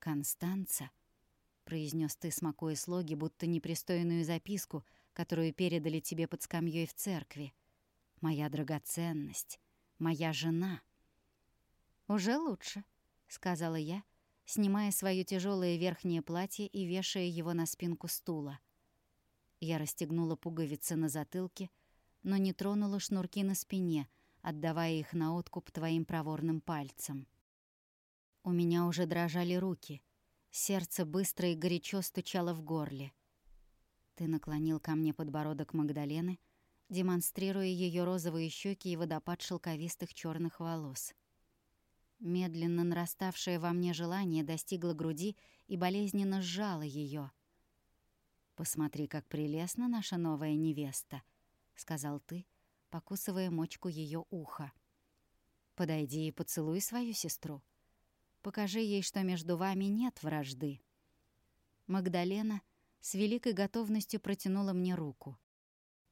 «Констанца», — произнес ты, смакуя слоги, будто непристойную записку, которую передали тебе под скамьей в церкви. «Моя драгоценность, моя жена». «Уже лучше», — сказала я, снимая свое тяжелое верхнее платье и вешая его на спинку стула. Я расстегнула пуговицы на затылке, но не тронула шнурки на спине, отдавая их на откуп твоим проворным пальцам. У меня уже дрожали руки. Сердце быстро и горячо стучало в горле. Ты наклонил ко мне подбородок Магдалены, демонстрируя ее розовые щеки и водопад шелковистых черных волос. Медленно нараставшее во мне желание достигло груди и болезненно сжало ее. «Посмотри, как прелестна наша новая невеста», — сказал ты, покусывая мочку ее уха. «Подойди и поцелуй свою сестру». Покажи ей, что между вами нет вражды». Магдалена с великой готовностью протянула мне руку.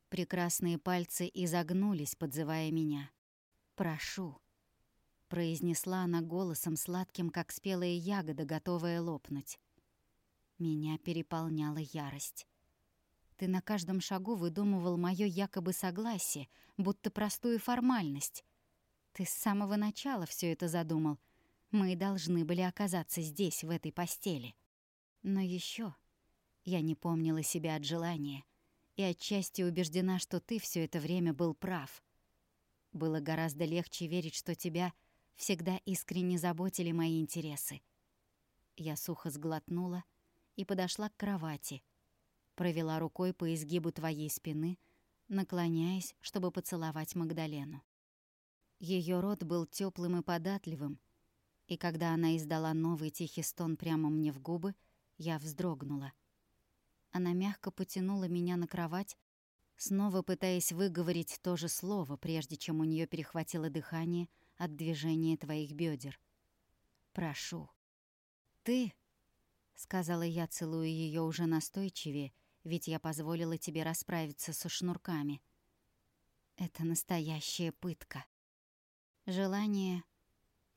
Прекрасные пальцы изогнулись, подзывая меня. «Прошу», — произнесла она голосом сладким, как спелая ягода, готовая лопнуть. Меня переполняла ярость. Ты на каждом шагу выдумывал моё якобы согласие, будто простую формальность. Ты с самого начала все это задумал — мы должны были оказаться здесь, в этой постели. Но еще я не помнила себя от желания и отчасти убеждена, что ты все это время был прав. Было гораздо легче верить, что тебя всегда искренне заботили мои интересы. Я сухо сглотнула и подошла к кровати, провела рукой по изгибу твоей спины, наклоняясь, чтобы поцеловать Магдалену. Ее рот был теплым и податливым, и когда она издала новый тихий стон прямо мне в губы, я вздрогнула. Она мягко потянула меня на кровать, снова пытаясь выговорить то же слово, прежде чем у нее перехватило дыхание от движения твоих бедер. «Прошу». «Ты», — сказала я, целуя ее уже настойчивее, ведь я позволила тебе расправиться со шнурками. «Это настоящая пытка». Желание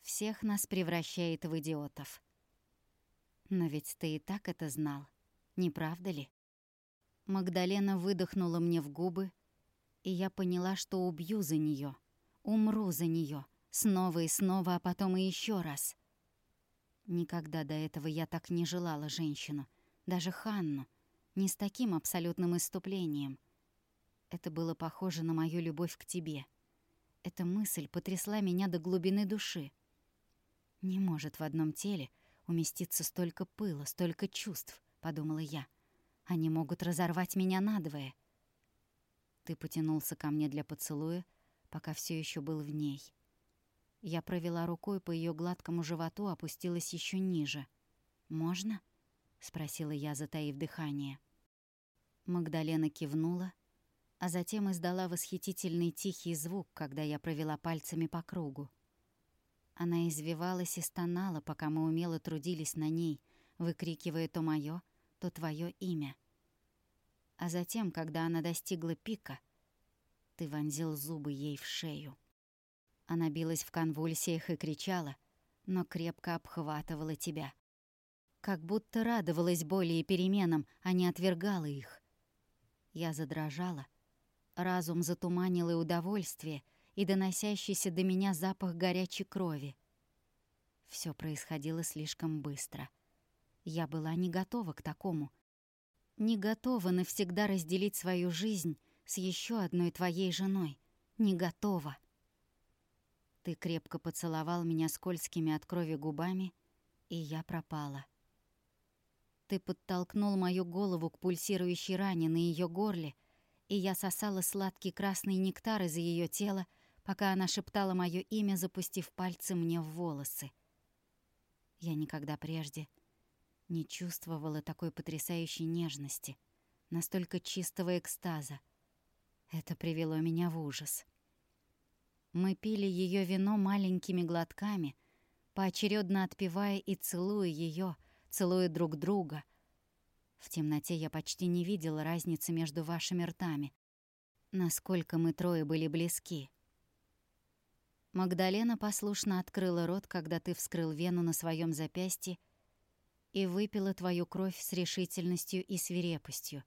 всех нас превращает в идиотов. Но ведь ты и так это знал, не правда ли? Магдалена выдохнула мне в губы, и я поняла, что убью за нее, умру за нее, снова и снова, а потом и еще раз. Никогда до этого я так не желала женщину, даже Ханну, не с таким абсолютным иступлением. Это было похоже на мою любовь к тебе. Эта мысль потрясла меня до глубины души. «Не может в одном теле уместиться столько пыла, столько чувств», — подумала я. «Они могут разорвать меня надвое». Ты потянулся ко мне для поцелуя, пока все еще был в ней. Я провела рукой по ее гладкому животу, опустилась еще ниже. «Можно?» — спросила я, затаив дыхание. Магдалена кивнула, а затем издала восхитительный тихий звук, когда я провела пальцами по кругу. Она извивалась и стонала, пока мы умело трудились на ней, выкрикивая то моё, то твоё имя. А затем, когда она достигла пика, ты вонзил зубы ей в шею. Она билась в конвульсиях и кричала, но крепко обхватывала тебя. Как будто радовалась боли и переменам, а не отвергала их. Я задрожала, Разум затуманил и удовольствие, и доносящийся до меня запах горячей крови. Все происходило слишком быстро. Я была не готова к такому. Не готова навсегда разделить свою жизнь с еще одной твоей женой. Не готова. Ты крепко поцеловал меня скользкими от крови губами, и я пропала. Ты подтолкнул мою голову к пульсирующей ране на ее горле, и я сосала сладкий красный нектар из ее тела, пока она шептала мое имя, запустив пальцы мне в волосы. Я никогда прежде не чувствовала такой потрясающей нежности, настолько чистого экстаза. Это привело меня в ужас. Мы пили ее вино маленькими глотками, поочередно отпивая и целуя ее, целуя друг друга — в темноте я почти не видела разницы между вашими ртами. Насколько мы трое были близки. Магдалена послушно открыла рот, когда ты вскрыл вену на своем запястье и выпила твою кровь с решительностью и свирепостью.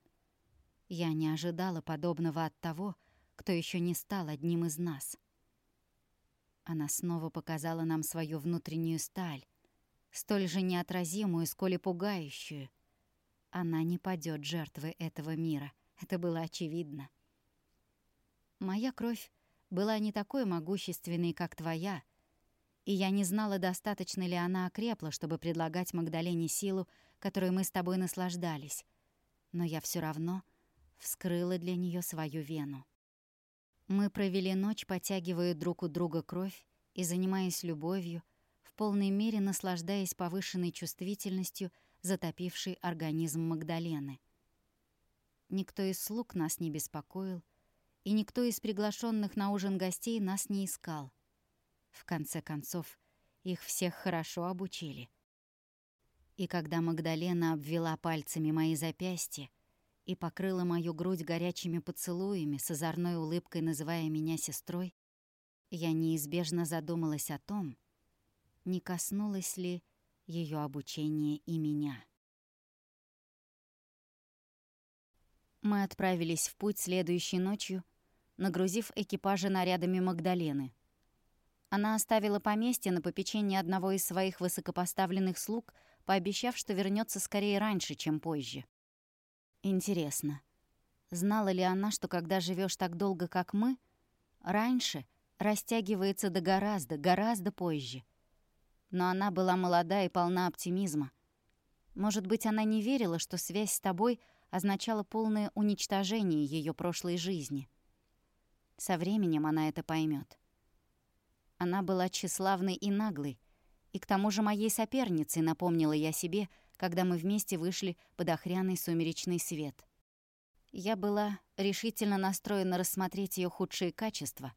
Я не ожидала подобного от того, кто еще не стал одним из нас. Она снова показала нам свою внутреннюю сталь, столь же неотразимую, сколь и пугающую — она не падет жертвой этого мира. Это было очевидно. Моя кровь была не такой могущественной, как твоя, и я не знала, достаточно ли она окрепла, чтобы предлагать Магдалене силу, которой мы с тобой наслаждались. Но я все равно вскрыла для нее свою вену. Мы провели ночь, потягивая друг у друга кровь и занимаясь любовью, полной мере наслаждаясь повышенной чувствительностью — затопивший организм Магдалены. Никто из слуг нас не беспокоил, и никто из приглашенных на ужин гостей нас не искал. В конце концов, их всех хорошо обучили. И когда Магдалена обвела пальцами мои запястья и покрыла мою грудь горячими поцелуями, с озорной улыбкой называя меня сестрой, я неизбежно задумалась о том, не коснулась ли ее обучение и меня. Мы отправились в путь следующей ночью, нагрузив экипажи нарядами Магдалены. Она оставила поместье на попечение одного из своих высокопоставленных слуг, пообещав, что вернется скорее раньше, чем позже. Интересно, знала ли она, что когда живешь так долго, как мы, раньше растягивается до гораздо, гораздо позже — но она была молода и полна оптимизма. Может быть, она не верила, что связь с тобой означала полное уничтожение ее прошлой жизни. Со временем она это поймет. Она была тщеславной и наглой, и к тому же моей соперницей, напомнила я себе, когда мы вместе вышли под охряный сумеречный свет. Я была решительно настроена рассмотреть ее худшие качества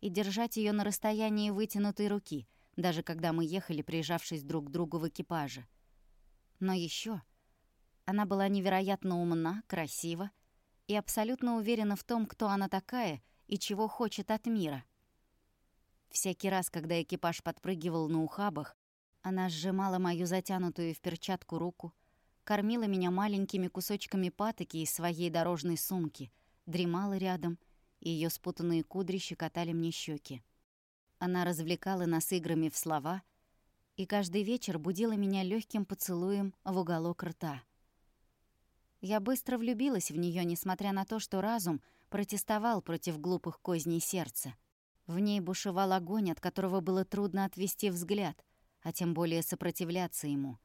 и держать ее на расстоянии вытянутой руки — даже когда мы ехали, прижавшись друг к другу в экипаже. Но еще она была невероятно умна, красива и абсолютно уверена в том, кто она такая и чего хочет от мира. Всякий раз, когда экипаж подпрыгивал на ухабах, она сжимала мою затянутую в перчатку руку, кормила меня маленькими кусочками патоки из своей дорожной сумки, дремала рядом, и ее спутанные кудри щекотали мне щеки. Она развлекала нас играми в слова и каждый вечер будила меня легким поцелуем в уголок рта. Я быстро влюбилась в нее, несмотря на то, что разум протестовал против глупых козней сердца. В ней бушевал огонь, от которого было трудно отвести взгляд, а тем более сопротивляться ему.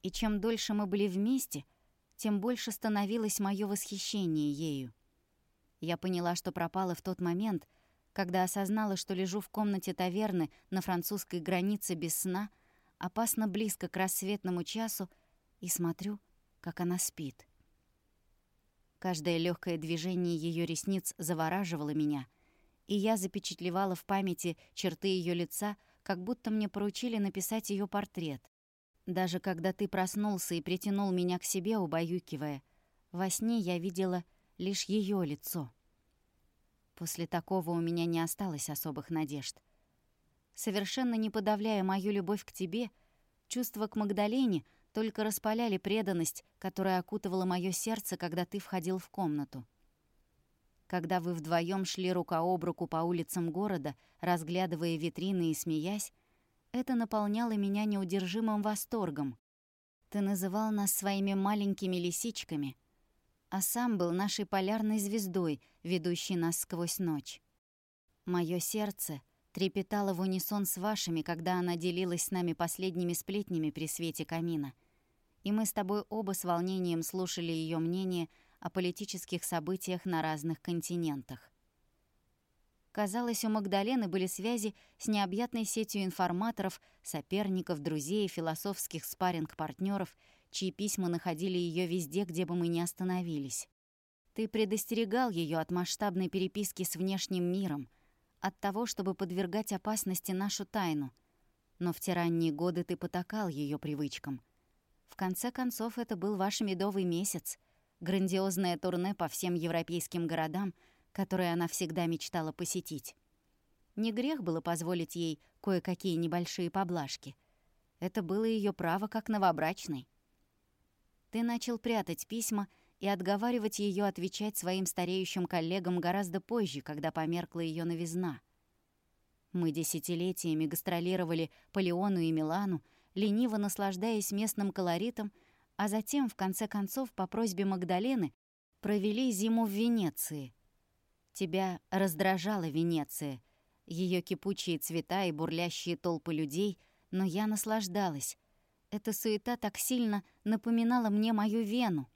И чем дольше мы были вместе, тем больше становилось мое восхищение ею. Я поняла, что пропала в тот момент — когда осознала, что лежу в комнате таверны на французской границе без сна, опасно близко к рассветному часу, и смотрю, как она спит. Каждое легкое движение ее ресниц завораживало меня, и я запечатлевала в памяти черты ее лица, как будто мне поручили написать ее портрет. Даже когда ты проснулся и притянул меня к себе, убаюкивая, во сне я видела лишь ее лицо. После такого у меня не осталось особых надежд. Совершенно не подавляя мою любовь к тебе, чувства к Магдалене только распаляли преданность, которая окутывала моё сердце, когда ты входил в комнату. когда вы вдвоем шли рука об руку по улицам города, разглядывая витрины и смеясь, это наполняло меня неудержимым восторгом. Ты называл нас своими маленькими лисичками, а сам был нашей полярной звездой, ведущей нас сквозь ночь. Моё сердце трепетало в унисон с вашими, когда она делилась с нами последними сплетнями при свете камина. И мы с тобой оба с волнением слушали её мнение о политических событиях на разных континентах. Казалось, у Магдалены были связи с необъятной сетью информаторов, соперников, друзей, философских спарринг-партнеров, чьи письма находили ее везде, где бы мы ни остановились. Ты предостерегал ее от масштабной переписки с внешним миром, от того, чтобы подвергать опасности нашу тайну. Но в те ранние годы ты потакал ее привычкам. В конце концов, это был ваш медовый месяц, грандиозное турне по всем европейским городам — которые она всегда мечтала посетить. Не грех было позволить ей кое-какие небольшие поблажки. Это было ее право как новобрачной. Ты начал прятать письма и отговаривать ее отвечать своим стареющим коллегам гораздо позже, когда померкла ее новизна. Мы десятилетиями гастролировали по Леону и Милану, лениво наслаждаясь местным колоритом, а затем, в конце концов, по просьбе Магдалены, провели зиму в Венеции — Тебя раздражала Венеция, ее кипучие цвета и бурлящие толпы людей, но я наслаждалась. Эта суета так сильно напоминала мне мою Вену.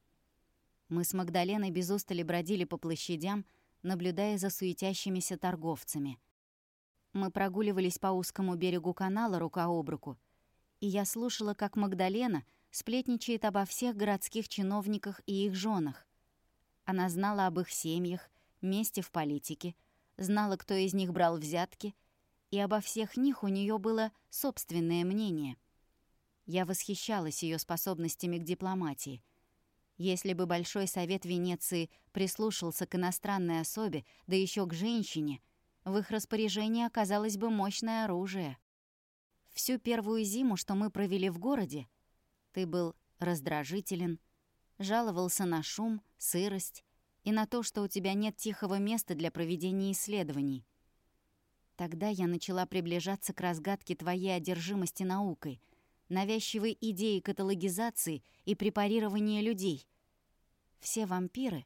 Мы с Магдаленой без устали бродили по площадям, наблюдая за суетящимися торговцами. Мы прогуливались по узкому берегу канала рука об руку, и я слушала, как Магдалена сплетничает обо всех городских чиновниках и их женах. Она знала об их семьях, месте в политике, знала, кто из них брал взятки, и обо всех них у нее было собственное мнение. Я восхищалась ее способностями к дипломатии. Если бы Большой Совет Венеции прислушался к иностранной особе, да еще к женщине, в их распоряжении оказалось бы мощное оружие. Всю первую зиму, что мы провели в городе, ты был раздражителен, жаловался на шум, сырость, и на то, что у тебя нет тихого места для проведения исследований. Тогда я начала приближаться к разгадке твоей одержимости наукой, навязчивой идеи каталогизации и препарирования людей. Все вампиры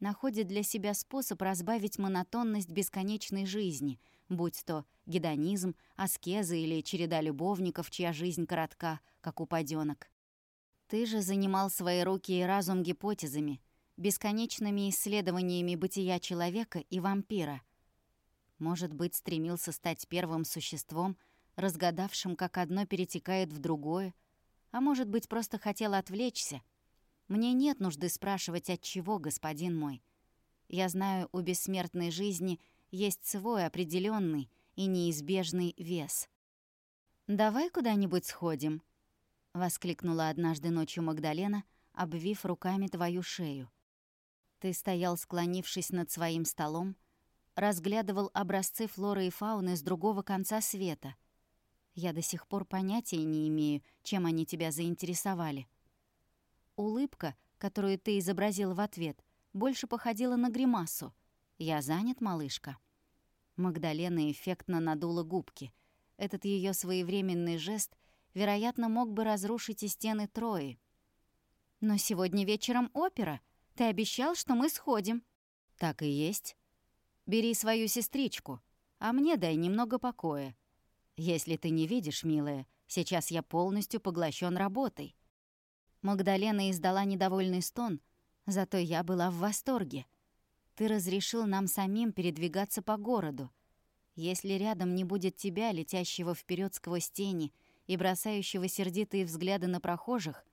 находят для себя способ разбавить монотонность бесконечной жизни, будь то гедонизм, аскеза или череда любовников, чья жизнь коротка, как у падёнок. Ты же занимал свои руки и разум гипотезами — бесконечными исследованиями бытия человека и вампира. Может быть, стремился стать первым существом, разгадавшим, как одно перетекает в другое, а может быть, просто хотел отвлечься. Мне нет нужды спрашивать, от чего, господин мой. Я знаю, у бессмертной жизни есть свой определенный и неизбежный вес. «Давай куда-нибудь сходим», — воскликнула однажды ночью Магдалена, обвив руками твою шею. Ты стоял, склонившись над своим столом, разглядывал образцы флоры и фауны с другого конца света. Я до сих пор понятия не имею, чем они тебя заинтересовали. Улыбка, которую ты изобразил в ответ, больше походила на гримасу. «Я занят, малышка». Магдалена эффектно надула губки. Этот ее своевременный жест, вероятно, мог бы разрушить и стены Трои. «Но сегодня вечером опера», ты обещал, что мы сходим». «Так и есть. Бери свою сестричку, а мне дай немного покоя. Если ты не видишь, милая, сейчас я полностью поглощен работой». Магдалена издала недовольный стон, зато я была в восторге. Ты разрешил нам самим передвигаться по городу. Если рядом не будет тебя, летящего вперед сквозь тени и бросающего сердитые взгляды на прохожих,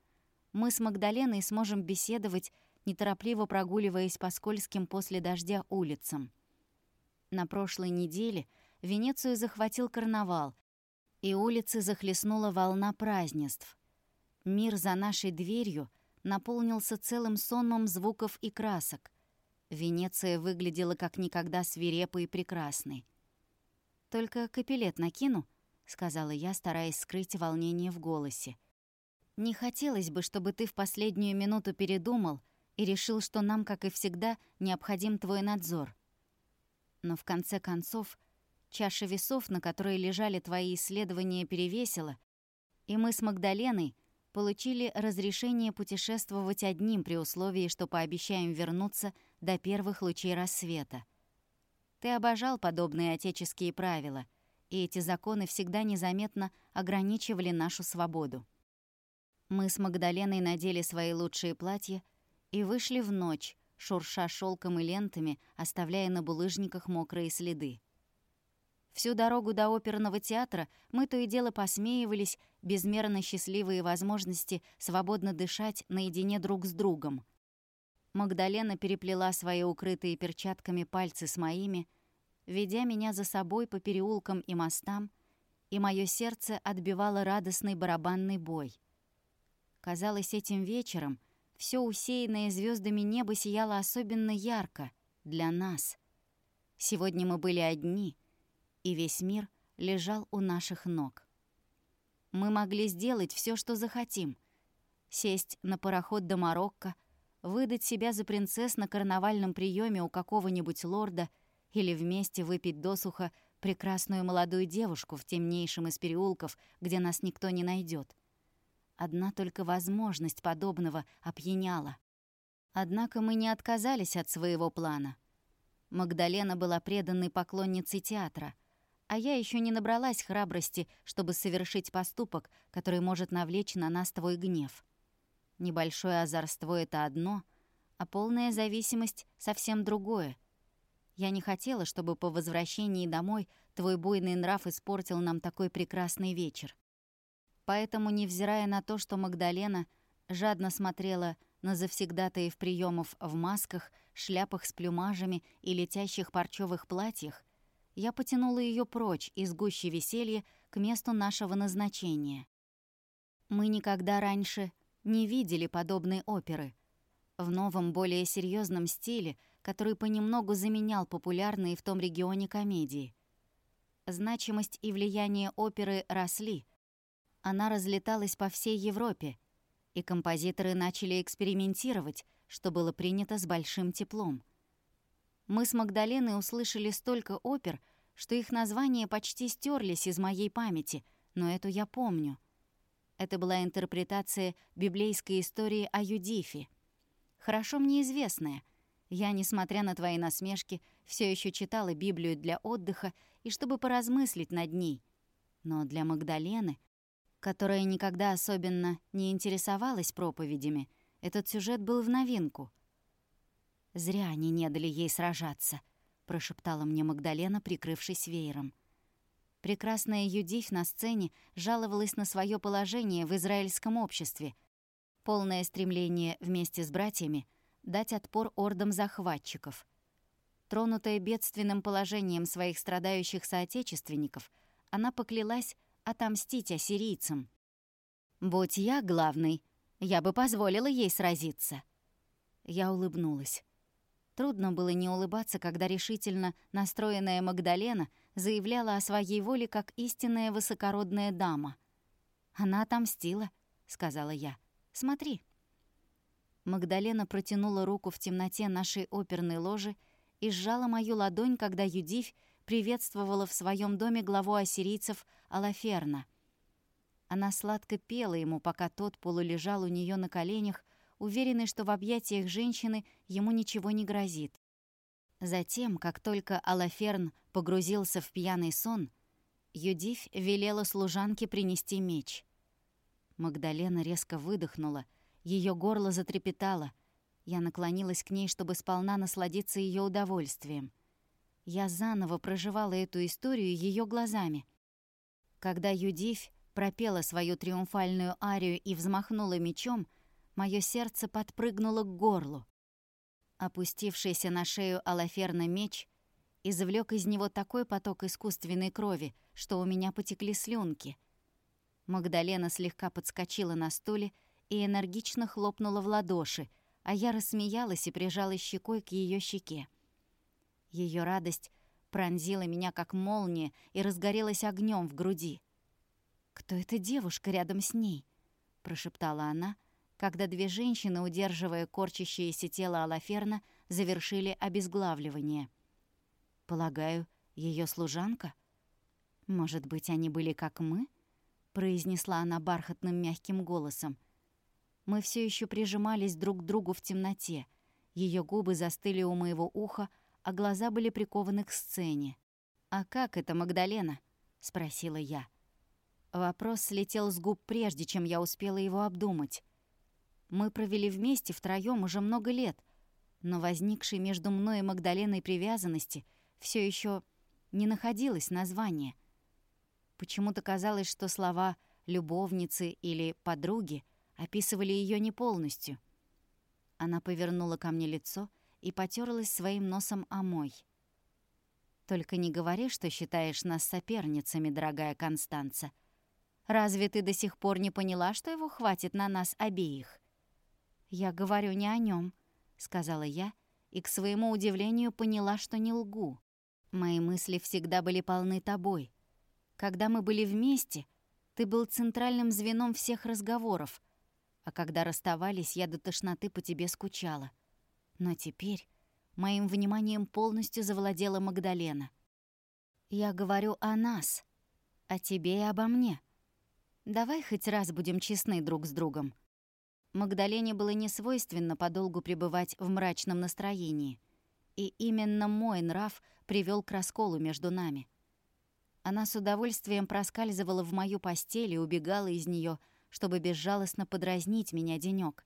мы с Магдаленой сможем беседовать неторопливо прогуливаясь по скользким после дождя улицам. На прошлой неделе Венецию захватил карнавал, и улицы захлестнула волна празднеств. Мир за нашей дверью наполнился целым сонмом звуков и красок. Венеция выглядела как никогда свирепой и прекрасной. «Только капелет накину», — сказала я, стараясь скрыть волнение в голосе. «Не хотелось бы, чтобы ты в последнюю минуту передумал и решил, что нам, как и всегда, необходим твой надзор. Но в конце концов чаша весов, на которой лежали твои исследования, перевесила, и мы с Магдаленой получили разрешение путешествовать одним при условии, что пообещаем вернуться до первых лучей рассвета. Ты обожал подобные отеческие правила, и эти законы всегда незаметно ограничивали нашу свободу. Мы с Магдаленой надели свои лучшие платья и вышли в ночь, шурша шелком и лентами, оставляя на булыжниках мокрые следы. Всю дорогу до оперного театра мы то и дело посмеивались, безмерно счастливые возможности свободно дышать наедине друг с другом. Магдалена переплела свои укрытые перчатками пальцы с моими, ведя меня за собой по переулкам и мостам, и мое сердце отбивало радостный барабанный бой. Казалось, этим вечером все усеянное звездами небо сияло особенно ярко для нас. Сегодня мы были одни — и весь мир лежал у наших ног. Мы могли сделать все, что захотим. Сесть на пароход до Марокко, выдать себя за принцесс на карнавальном приеме у какого-нибудь лорда или вместе выпить досуха прекрасную молодую девушку в темнейшем из переулков, где нас никто не найдет. Одна только возможность подобного опьяняла. Однако мы не отказались от своего плана. Магдалена была преданной поклонницей театра — а я еще не набралась храбрости, чтобы совершить поступок, который может навлечь на нас твой гнев. Небольшое озорство — это одно, а полная зависимость — совсем другое. Я не хотела, чтобы по возвращении домой твой буйный нрав испортил нам такой прекрасный вечер. Поэтому, невзирая на то, что Магдалена жадно смотрела на завсегдатаев приемов в масках, шляпах с плюмажами и летящих парчевых платьях, я потянула ее прочь из гущи веселья к месту нашего назначения. Мы никогда раньше не видели подобной оперы. В новом, более серьезном стиле, который понемногу заменял популярные в том регионе комедии. Значимость и влияние оперы росли. Она разлеталась по всей Европе, и композиторы начали экспериментировать, что было принято с большим теплом — мы с Магдаленой услышали столько опер, что их названия почти стерлись из моей памяти, но эту я помню. Это была интерпретация библейской истории о Юдифе. Хорошо мне известная. Я, несмотря на твои насмешки, все еще читала Библию для отдыха и чтобы поразмыслить над ней. Но для Магдалены, которая никогда особенно не интересовалась проповедями, этот сюжет был в новинку — «Зря они не дали ей сражаться», — прошептала мне Магдалена, прикрывшись веером. Прекрасная Юдифь на сцене жаловалась на свое положение в израильском обществе, полное стремление вместе с братьями дать отпор ордам захватчиков. Тронутая бедственным положением своих страдающих соотечественников, она поклялась отомстить ассирийцам. «Будь я главный, я бы позволила ей сразиться». Я улыбнулась. Трудно было не улыбаться, когда решительно настроенная Магдалена заявляла о своей воле как истинная высокородная дама. «Она отомстила», — сказала я. «Смотри». Магдалена протянула руку в темноте нашей оперной ложи и сжала мою ладонь, когда Юдивь приветствовала в своем доме главу ассирийцев Алаферна. Она сладко пела ему, пока тот полулежал у нее на коленях, уверенный, что в объятиях женщины ему ничего не грозит. Затем, как только Алаферн погрузился в пьяный сон, Юдивь велела служанке принести меч. Магдалена резко выдохнула, ее горло затрепетало. Я наклонилась к ней, чтобы сполна насладиться ее удовольствием. Я заново проживала эту историю ее глазами. Когда Юдивь пропела свою триумфальную арию и взмахнула мечом, Моё сердце подпрыгнуло к горлу. Опустившийся на шею Алаферна меч извлек из него такой поток искусственной крови, что у меня потекли слюнки. Магдалена слегка подскочила на стуле и энергично хлопнула в ладоши, а я рассмеялась и прижала щекой к ее щеке. Ее радость пронзила меня как молния и разгорелась огнем в груди. «Кто эта девушка рядом с ней?» — прошептала она, когда две женщины, удерживая корчащееся тело Алаферна, завершили обезглавливание. «Полагаю, ее служанка? Может быть, они были как мы?» — произнесла она бархатным мягким голосом. Мы все еще прижимались друг к другу в темноте. Ее губы застыли у моего уха, а глаза были прикованы к сцене. «А как это, Магдалена?» — спросила я. Вопрос слетел с губ прежде, чем я успела его обдумать. Мы провели вместе втроем уже много лет, но возникшей между мной и Магдаленой привязанности все еще не находилось названия. Почему-то казалось, что слова «любовницы» или «подруги» описывали ее не полностью. Она повернула ко мне лицо и потерлась своим носом о мой. «Только не говори, что считаешь нас соперницами, дорогая Констанца. Разве ты до сих пор не поняла, что его хватит на нас обеих?» «Я говорю не о нем, сказала я, и к своему удивлению поняла, что не лгу. Мои мысли всегда были полны тобой. Когда мы были вместе, ты был центральным звеном всех разговоров, а когда расставались, я до тошноты по тебе скучала. Но теперь моим вниманием полностью завладела Магдалена. Я говорю о нас, о тебе и обо мне. Давай хоть раз будем честны друг с другом. Магдалене было несвойственно подолгу пребывать в мрачном настроении. И именно мой нрав привел к расколу между нами. Она с удовольствием проскальзывала в мою постель и убегала из нее, чтобы безжалостно подразнить меня денёк.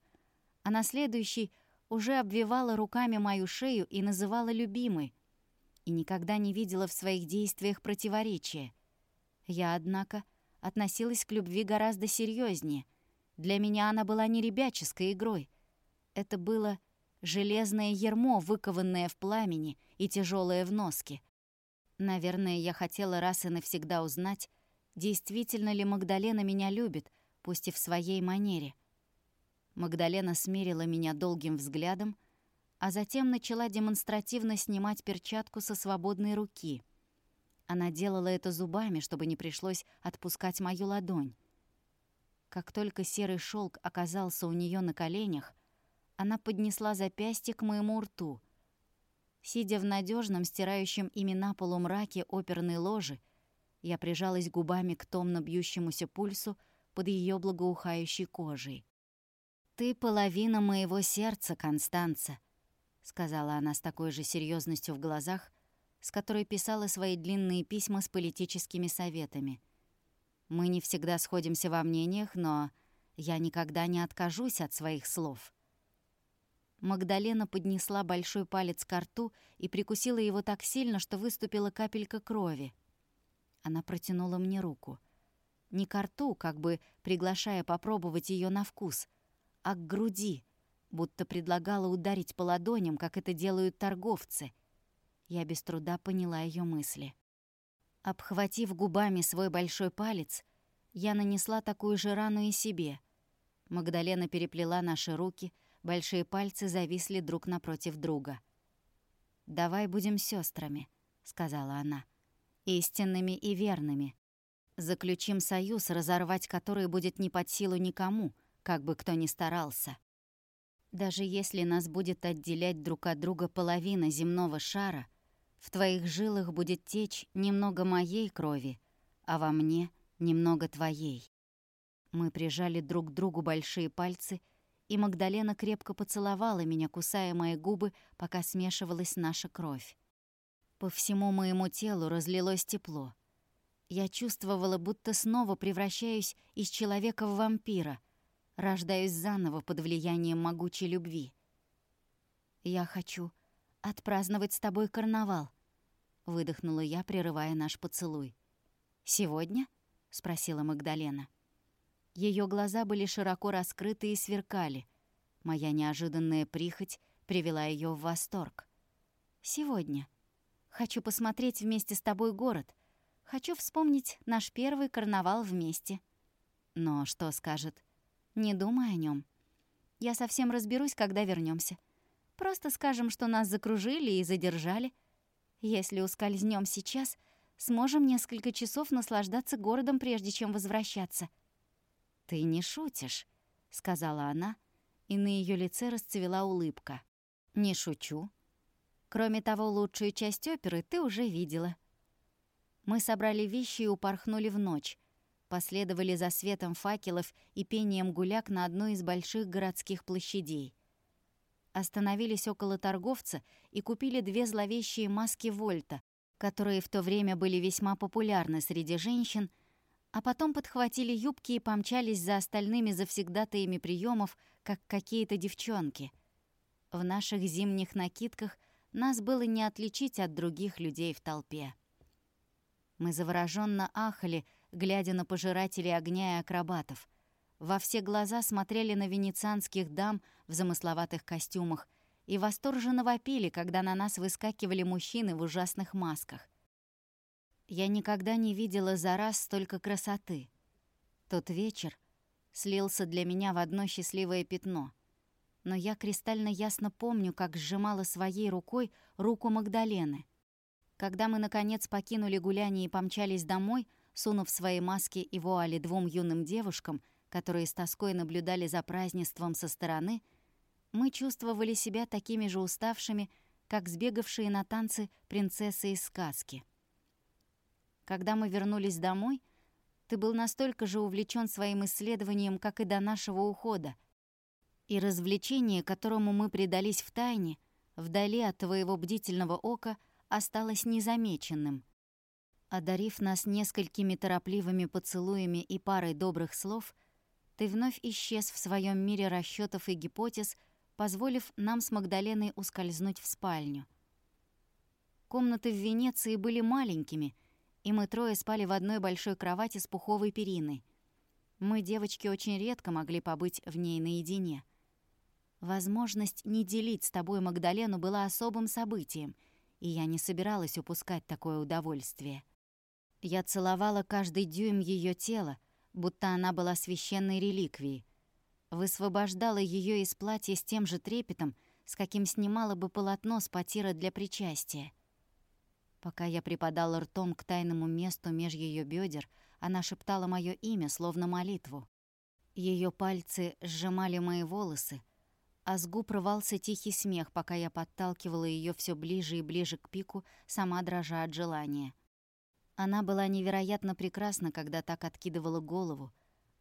А на следующий уже обвивала руками мою шею и называла любимой. И никогда не видела в своих действиях противоречия. Я, однако, относилась к любви гораздо серьезнее — для меня она была не ребяческой игрой. Это было железное ермо, выкованное в пламени и тяжелое в носке. Наверное, я хотела раз и навсегда узнать, действительно ли Магдалена меня любит, пусть и в своей манере. Магдалена смерила меня долгим взглядом, а затем начала демонстративно снимать перчатку со свободной руки. Она делала это зубами, чтобы не пришлось отпускать мою ладонь. Как только серый шелк оказался у нее на коленях, она поднесла запястье к моему рту. Сидя в надежном, стирающем имена полумраке оперной ложи, я прижалась губами к томно бьющемуся пульсу под ее благоухающей кожей. «Ты половина моего сердца, Констанца», — сказала она с такой же серьезностью в глазах, с которой писала свои длинные письма с политическими советами — мы не всегда сходимся во мнениях, но я никогда не откажусь от своих слов». Магдалена поднесла большой палец к рту и прикусила его так сильно, что выступила капелька крови. Она протянула мне руку. Не к рту, как бы приглашая попробовать ее на вкус, а к груди, будто предлагала ударить по ладоням, как это делают торговцы. Я без труда поняла ее мысли. Обхватив губами свой большой палец, я нанесла такую же рану и себе. Магдалена переплела наши руки, большие пальцы зависли друг напротив друга. «Давай будем сестрами, сказала она. «Истинными и верными. Заключим союз, разорвать который будет не под силу никому, как бы кто ни старался. Даже если нас будет отделять друг от друга половина земного шара — в твоих жилах будет течь немного моей крови, а во мне немного твоей. Мы прижали друг к другу большие пальцы, и Магдалена крепко поцеловала меня, кусая мои губы, пока смешивалась наша кровь. По всему моему телу разлилось тепло. Я чувствовала, будто снова превращаюсь из человека в вампира, рождаюсь заново под влиянием могучей любви. Я хочу отпраздновать с тобой карнавал», — выдохнула я, прерывая наш поцелуй. «Сегодня?» — спросила Магдалена. Ее глаза были широко раскрыты и сверкали. Моя неожиданная прихоть привела ее в восторг. «Сегодня. Хочу посмотреть вместе с тобой город. Хочу вспомнить наш первый карнавал вместе». «Но что скажет?» «Не думай о нем. Я совсем разберусь, когда вернемся. Просто скажем, что нас закружили и задержали. Если ускользнем сейчас, сможем несколько часов наслаждаться городом, прежде чем возвращаться». «Ты не шутишь?» — сказала она, и на ее лице расцвела улыбка. «Не шучу. Кроме того, лучшую часть оперы ты уже видела». Мы собрали вещи и упорхнули в ночь, последовали за светом факелов и пением гуляк на одной из больших городских площадей. Остановились около торговца и купили две зловещие маски Вольта, которые в то время были весьма популярны среди женщин, а потом подхватили юбки и помчались за остальными завсегдатаями приемов, как какие-то девчонки. В наших зимних накидках нас было не отличить от других людей в толпе. Мы завороженно ахали, глядя на пожирателей огня и акробатов. Во все глаза смотрели на венецианских дам в замысловатых костюмах и восторженно вопили, когда на нас выскакивали мужчины в ужасных масках. Я никогда не видела за раз столько красоты. Тот вечер слился для меня в одно счастливое пятно. Но я кристально ясно помню, как сжимала своей рукой руку Магдалены. Когда мы, наконец, покинули гуляние и помчались домой, сунув свои маски и вуали двум юным девушкам, которые с тоской наблюдали за празднеством со стороны, мы чувствовали себя такими же уставшими, как сбегавшие на танцы принцессы из сказки. Когда мы вернулись домой, ты был настолько же увлечен своим исследованием, как и до нашего ухода. И развлечение, которому мы предались в тайне, вдали от твоего бдительного ока, осталось незамеченным. Одарив нас несколькими торопливыми поцелуями и парой добрых слов, ты вновь исчез в своем мире расчетов и гипотез, позволив нам с Магдаленой ускользнуть в спальню. Комнаты в Венеции были маленькими — и мы трое спали в одной большой кровати с пуховой периной. Мы, девочки, очень редко могли побыть в ней наедине. Возможность не делить с тобой Магдалену была особым событием, и я не собиралась упускать такое удовольствие. Я целовала каждый дюйм ее тела, будто она была священной реликвией. Высвобождала ее из платья с тем же трепетом, с каким снимала бы полотно с потира для причастия. Пока я припадала ртом к тайному месту меж ее бедер, она шептала мое имя, словно молитву. Ее пальцы сжимали мои волосы, а с губ рвался тихий смех, пока я подталкивала ее все ближе и ближе к пику, сама дрожа от желания. Она была невероятно прекрасна, когда так откидывала голову.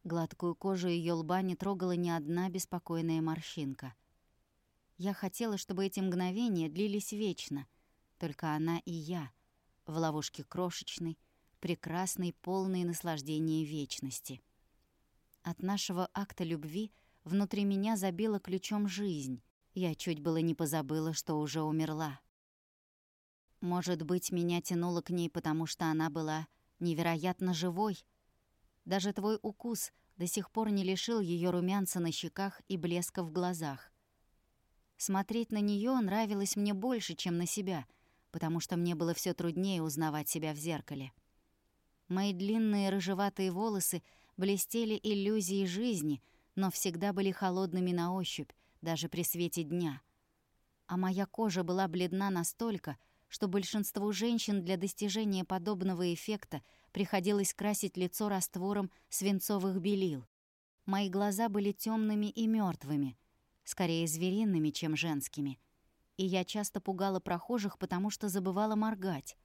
Гладкую кожу ее лба не трогала ни одна беспокойная морщинка. Я хотела, чтобы эти мгновения длились вечно — только она и я, в ловушке крошечной, прекрасной, полной наслаждения вечности. От нашего акта любви внутри меня забила ключом жизнь. Я чуть было не позабыла, что уже умерла. Может быть, меня тянуло к ней, потому что она была невероятно живой. Даже твой укус до сих пор не лишил ее румянца на щеках и блеска в глазах. Смотреть на нее нравилось мне больше, чем на себя — потому что мне было все труднее узнавать себя в зеркале. Мои длинные рыжеватые волосы блестели иллюзией жизни, но всегда были холодными на ощупь, даже при свете дня. А моя кожа была бледна настолько, что большинству женщин для достижения подобного эффекта приходилось красить лицо раствором свинцовых белил. Мои глаза были темными и мертвыми, скорее звериными, чем женскими — и я часто пугала прохожих, потому что забывала моргать.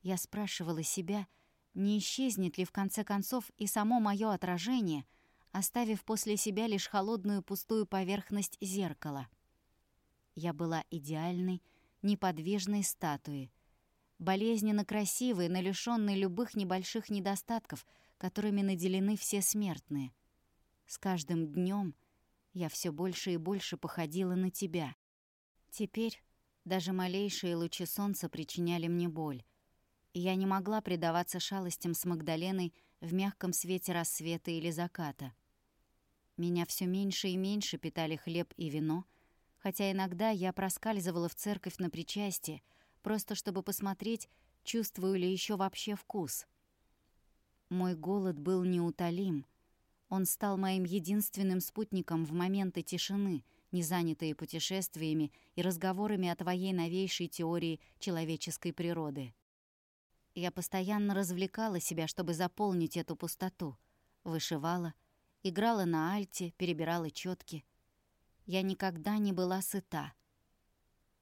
Я спрашивала себя, не исчезнет ли в конце концов и само мое отражение, оставив после себя лишь холодную пустую поверхность зеркала. Я была идеальной, неподвижной статуей, болезненно красивой, но любых небольших недостатков, которыми наделены все смертные. С каждым днем я все больше и больше походила на тебя. Теперь даже малейшие лучи солнца причиняли мне боль, и я не могла предаваться шалостям с Магдаленой в мягком свете рассвета или заката. Меня все меньше и меньше питали хлеб и вино, хотя иногда я проскальзывала в церковь на причастие, просто чтобы посмотреть, чувствую ли еще вообще вкус. Мой голод был неутолим. Он стал моим единственным спутником в моменты тишины — не занятые путешествиями и разговорами о твоей новейшей теории человеческой природы. Я постоянно развлекала себя, чтобы заполнить эту пустоту, вышивала, Играла на альте, перебирала четки. Я никогда не была сыта.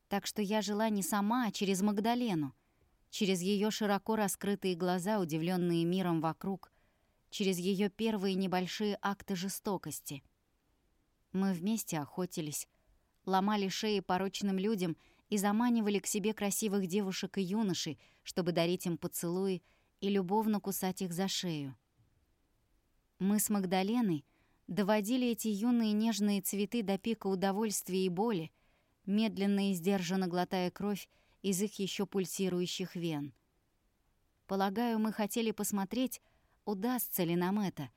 Так что я жила не сама, а через Магдалену, через ее широко раскрытые глаза, удивленные миром вокруг, через ее первые небольшие акты жестокости. Мы вместе охотились, ломали шеи порочным людям и заманивали к себе красивых девушек и юношей, чтобы дарить им поцелуи и любовно кусать их за шею. Мы с Магдаленой доводили эти юные нежные цветы до пика удовольствия и боли, медленно и сдержанно глотая кровь из их еще пульсирующих вен. Полагаю, мы хотели посмотреть, удастся ли нам это,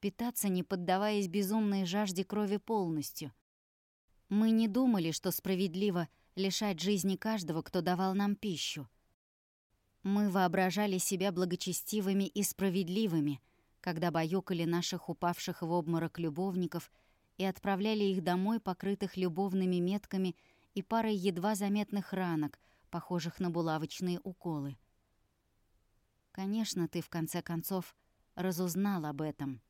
питаться, не поддаваясь безумной жажде крови полностью. Мы не думали, что справедливо лишать жизни каждого, кто давал нам пищу. Мы воображали себя благочестивыми и справедливыми, когда баюкали наших упавших в обморок любовников и отправляли их домой, покрытых любовными метками и парой едва заметных ранок, похожих на булавочные уколы. Конечно, ты в конце концов разузнал об этом.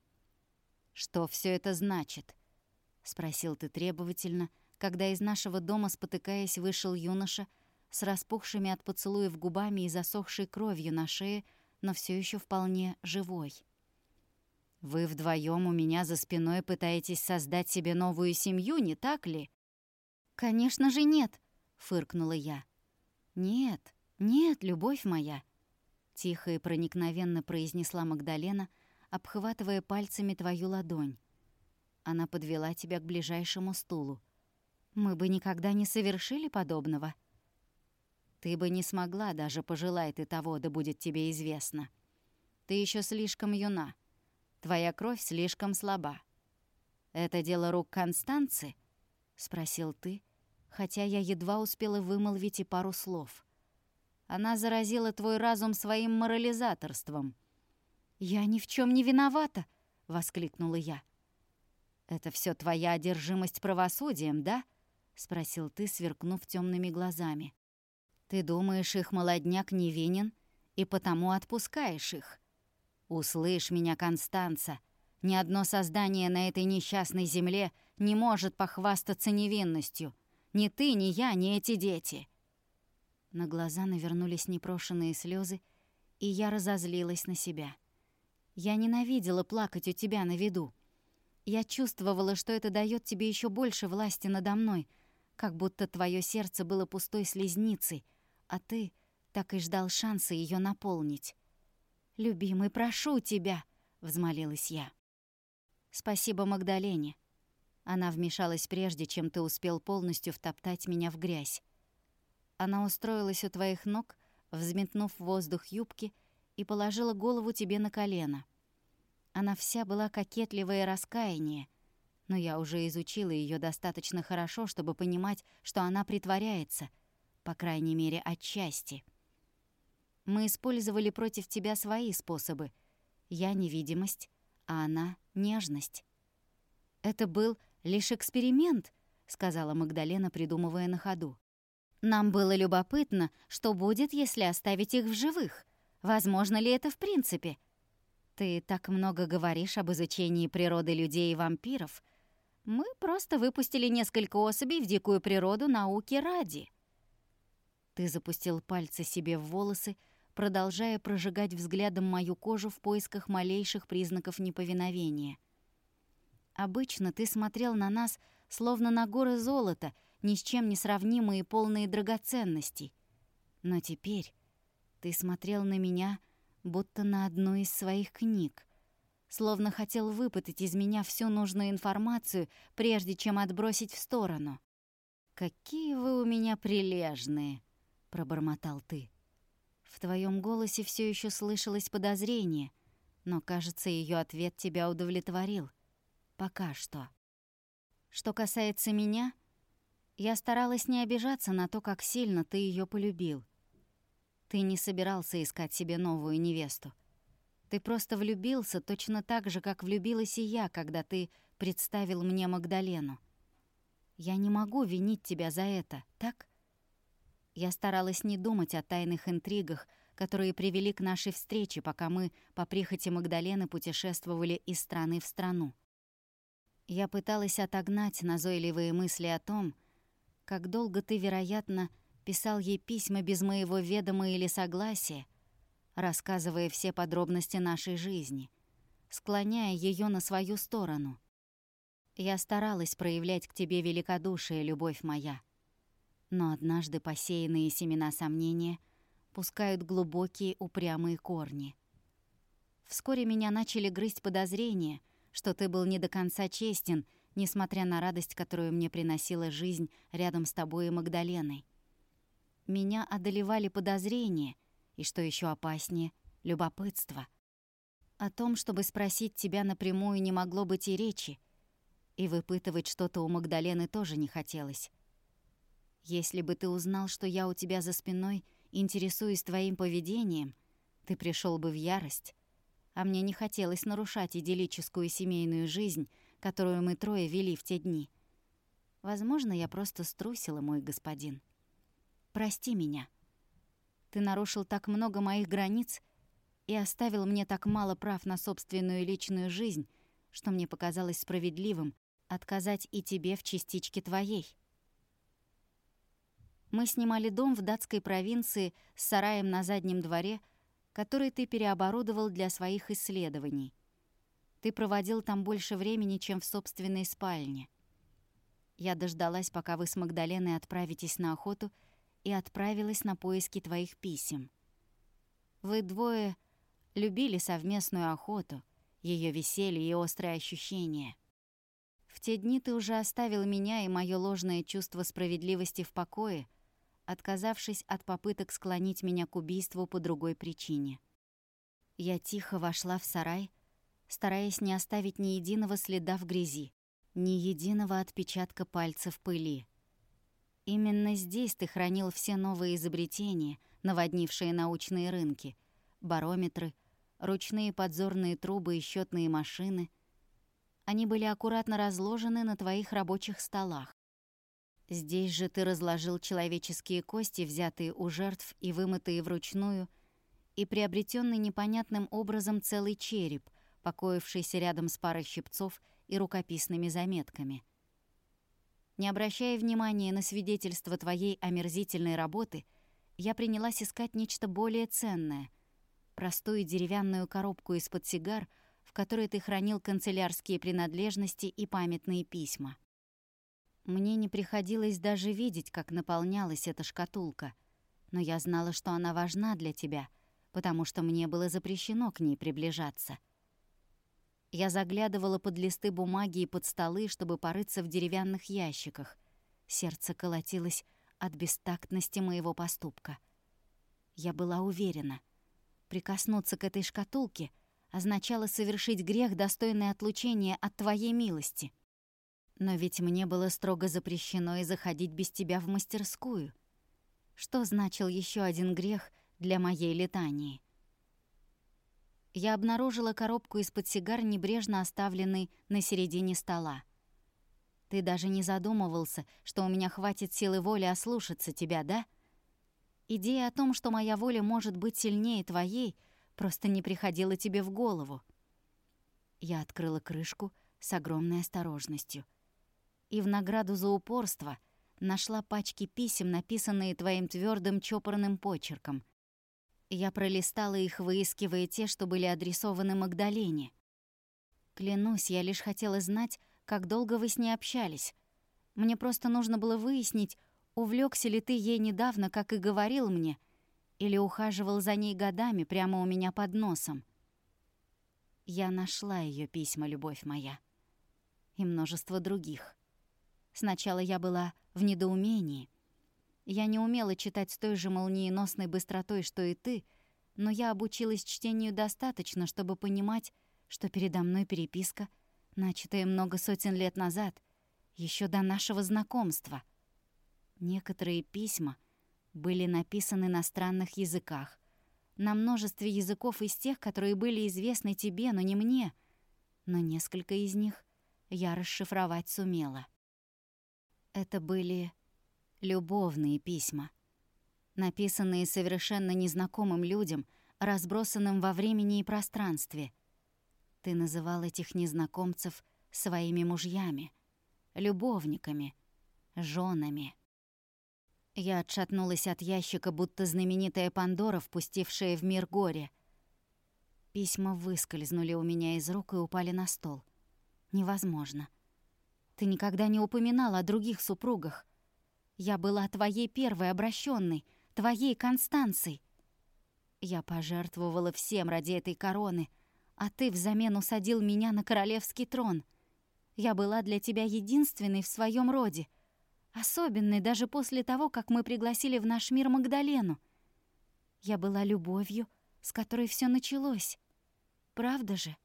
«Что все это значит?» — спросил ты требовательно, когда из нашего дома, спотыкаясь, вышел юноша с распухшими от поцелуев губами и засохшей кровью на шее, но все еще вполне живой. Вы вдвоем у меня за спиной пытаетесь создать себе новую семью, не так ли? Конечно же нет, фыркнула я. Нет, нет, любовь моя, тихо и проникновенно произнесла Магдалена, обхватывая пальцами твою ладонь. Она подвела тебя к ближайшему стулу. Мы бы никогда не совершили подобного. Ты бы не смогла, даже пожелай ты того, да будет тебе известно. Ты еще слишком юна. Твоя кровь слишком слаба. Это дело рук Констанции? спросил ты, хотя я едва успела вымолвить и пару слов. Она заразила твой разум своим морализаторством. «Я ни в чем не виновата!» — воскликнула я. «Это все твоя одержимость правосудием, да?» — спросил ты, сверкнув темными глазами. «Ты думаешь, их молодняк невинен, и потому отпускаешь их?» «Услышь меня, Констанца, ни одно создание на этой несчастной земле не может похвастаться невинностью. Ни ты, ни я, ни эти дети». На глаза навернулись непрошенные слезы, и я разозлилась на себя. Я ненавидела плакать у тебя на виду. Я чувствовала, что это дает тебе еще больше власти надо мной, как будто твое сердце было пустой слезницей, а ты так и ждал шанса ее наполнить. «Любимый, прошу тебя!» — взмолилась я. «Спасибо Магдалене». Она вмешалась прежде, чем ты успел полностью втоптать меня в грязь. Она устроилась у твоих ног, взметнув в воздух юбки, и положила голову тебе на колено. Она вся была кокетливое раскаяние, но я уже изучила ее достаточно хорошо, чтобы понимать, что она притворяется, по крайней мере, отчасти. Мы использовали против тебя свои способы. Я — невидимость, а она — нежность. «Это был лишь эксперимент», — сказала Магдалена, придумывая на ходу. «Нам было любопытно, что будет, если оставить их в живых. Возможно ли это в принципе?» «Ты так много говоришь об изучении природы людей и вампиров. Мы просто выпустили несколько особей в дикую природу науки ради». Ты запустил пальцы себе в волосы, продолжая прожигать взглядом мою кожу в поисках малейших признаков неповиновения. Обычно ты смотрел на нас, словно на горы золота, ни с чем не сравнимые полные драгоценностей. Но теперь ты смотрел на меня, будто на одну из своих книг, словно хотел выпытать из меня всю нужную информацию, прежде чем отбросить в сторону. «Какие вы у меня прилежные!» — пробормотал ты. В твоем голосе все еще слышалось подозрение, но, кажется, ее ответ тебя удовлетворил. Пока что. Что касается меня, я старалась не обижаться на то, как сильно ты ее полюбил. Ты не собирался искать себе новую невесту. Ты просто влюбился точно так же, как влюбилась и я, когда ты представил мне Магдалену. Я не могу винить тебя за это, так? Я старалась не думать о тайных интригах, которые привели к нашей встрече, пока мы по прихоти Магдалены путешествовали из страны в страну. Я пыталась отогнать назойливые мысли о том, как долго ты, вероятно, писал ей письма без моего ведома или согласия, рассказывая все подробности нашей жизни, склоняя ее на свою сторону. Я старалась проявлять к тебе великодушие, любовь моя. Но однажды посеянные семена сомнения пускают глубокие упрямые корни. Вскоре меня начали грызть подозрения, что ты был не до конца честен, несмотря на радость, которую мне приносила жизнь рядом с тобой и Магдаленой. Меня одолевали подозрения, и, что еще опаснее, любопытство. О том, чтобы спросить тебя напрямую, не могло быть и речи, и выпытывать что-то у Магдалены тоже не хотелось. Если бы ты узнал, что я у тебя за спиной интересуюсь твоим поведением, ты пришел бы в ярость, а мне не хотелось нарушать идиллическую семейную жизнь, которую мы трое вели в те дни. Возможно, я просто струсила, мой господин. Прости меня. Ты нарушил так много моих границ и оставил мне так мало прав на собственную личную жизнь, что мне показалось справедливым отказать и тебе в частичке твоей. Мы снимали дом в датской провинции с сараем на заднем дворе — который ты переоборудовал для своих исследований. Ты проводил там больше времени, чем в собственной спальне. Я дождалась, пока вы с Магдаленой отправитесь на охоту, и отправилась на поиски твоих писем. Вы двое любили совместную охоту, ее веселье и острые ощущения. В те дни ты уже оставил меня и мое ложное чувство справедливости в покое — отказавшись от попыток склонить меня к убийству по другой причине. Я тихо вошла в сарай, стараясь не оставить ни единого следа в грязи, ни единого отпечатка пальца в пыли. Именно здесь ты хранил все новые изобретения, наводнившие научные рынки, барометры, ручные подзорные трубы и счетные машины. Они были аккуратно разложены на твоих рабочих столах. Здесь же ты разложил человеческие кости, взятые у жертв и вымытые вручную, и приобретенный непонятным образом целый череп, покоившийся рядом с парой щипцов и рукописными заметками. Не обращая внимания на свидетельство твоей омерзительной работы, я принялась искать нечто более ценное — простую деревянную коробку из-под сигар, в которой ты хранил канцелярские принадлежности и памятные письма. Мне не приходилось даже видеть, как наполнялась эта шкатулка, но я знала, что она важна для тебя, потому что мне было запрещено к ней приближаться. Я заглядывала под листы бумаги и под столы, чтобы порыться в деревянных ящиках. Сердце колотилось от бестактности моего поступка. Я была уверена. Прикоснуться к этой шкатулке означало совершить грех, достойный отлучения от твоей милости. Но ведь мне было строго запрещено и заходить без тебя в мастерскую. Что значил еще один грех для моей летании? Я обнаружила коробку из-под сигар, небрежно оставленной на середине стола. Ты даже не задумывался, что у меня хватит силы воли ослушаться тебя, да? Идея о том, что моя воля может быть сильнее твоей, просто не приходила тебе в голову. Я открыла крышку с огромной осторожностью — и в награду за упорство нашла пачки писем, написанные твоим твердым чопорным почерком. Я пролистала их, выискивая те, что были адресованы Магдалене. Клянусь, я лишь хотела знать, как долго вы с ней общались. Мне просто нужно было выяснить, увлекся ли ты ей недавно, как и говорил мне, или ухаживал за ней годами прямо у меня под носом. Я нашла ее письма, любовь моя, и множество других. Сначала я была в недоумении. Я не умела читать с той же молниеносной быстротой, что и ты, но я обучилась чтению достаточно, чтобы понимать, что передо мной переписка, начатая много сотен лет назад, еще до нашего знакомства. Некоторые письма были написаны на странных языках, на множестве языков из тех, которые были известны тебе, но не мне, но несколько из них я расшифровать сумела. Это были любовные письма, написанные совершенно незнакомым людям, разбросанным во времени и пространстве. Ты называл этих незнакомцев своими мужьями, любовниками, женами. Я отшатнулась от ящика, будто знаменитая Пандора, впустившая в мир горе. Письма выскользнули у меня из рук и упали на стол. Невозможно. Ты никогда не упоминал о других супругах. Я была твоей первой обращенной, твоей Констанцией. Я пожертвовала всем ради этой короны, а ты взамен усадил меня на королевский трон. Я была для тебя единственной в своем роде — Особенной даже после того, как мы пригласили в наш мир Магдалену. Я была любовью, с которой все началось. Правда же?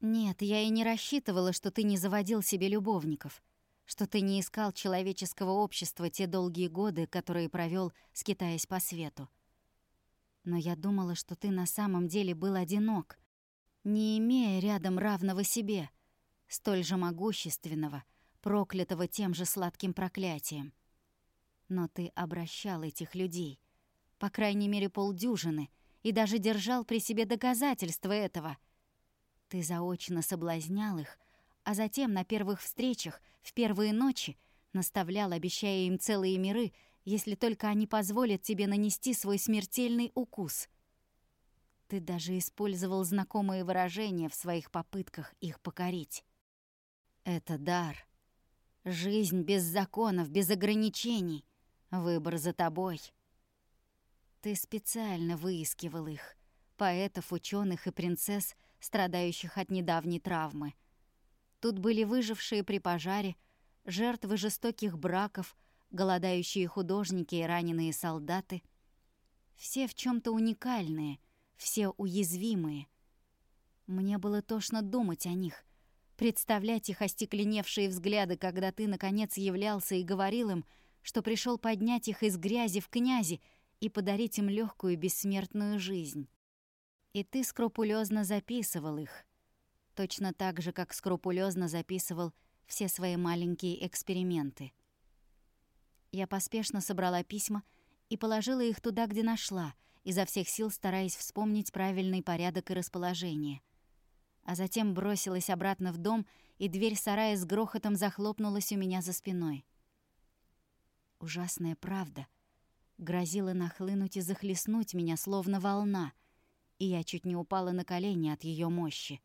Нет, я и не рассчитывала, что ты не заводил себе любовников, что ты не искал человеческого общества те долгие годы, которые провел, скитаясь по свету. Но я думала, что ты на самом деле был одинок, не имея рядом равного себе, столь же могущественного — проклятого тем же сладким проклятием. Но ты обращал этих людей, по крайней мере полдюжины, и даже держал при себе доказательства этого. Ты заочно соблазнял их, а затем на первых встречах, в первые ночи, наставлял, обещая им целые миры, если только они позволят тебе нанести свой смертельный укус. Ты даже использовал знакомые выражения в своих попытках их покорить. Это дар, Жизнь без законов, без ограничений. Выбор за тобой. Ты специально выискивал их, поэтов, ученых и принцесс, страдающих от недавней травмы. Тут были выжившие при пожаре, жертвы жестоких браков, голодающие художники и раненые солдаты. Все в чем то уникальные, все уязвимые. Мне было тошно думать о них, представлять их остекленевшие взгляды, когда ты, наконец, являлся и говорил им, что пришел поднять их из грязи в князи и подарить им легкую бессмертную жизнь. И ты скрупулезно записывал их, точно так же, как скрупулезно записывал все свои маленькие эксперименты. Я поспешно собрала письма и положила их туда, где нашла, изо всех сил стараясь вспомнить правильный порядок и расположение а затем бросилась обратно в дом, и дверь сарая с грохотом захлопнулась у меня за спиной. Ужасная правда грозила нахлынуть и захлестнуть меня, словно волна, и я чуть не упала на колени от ее мощи.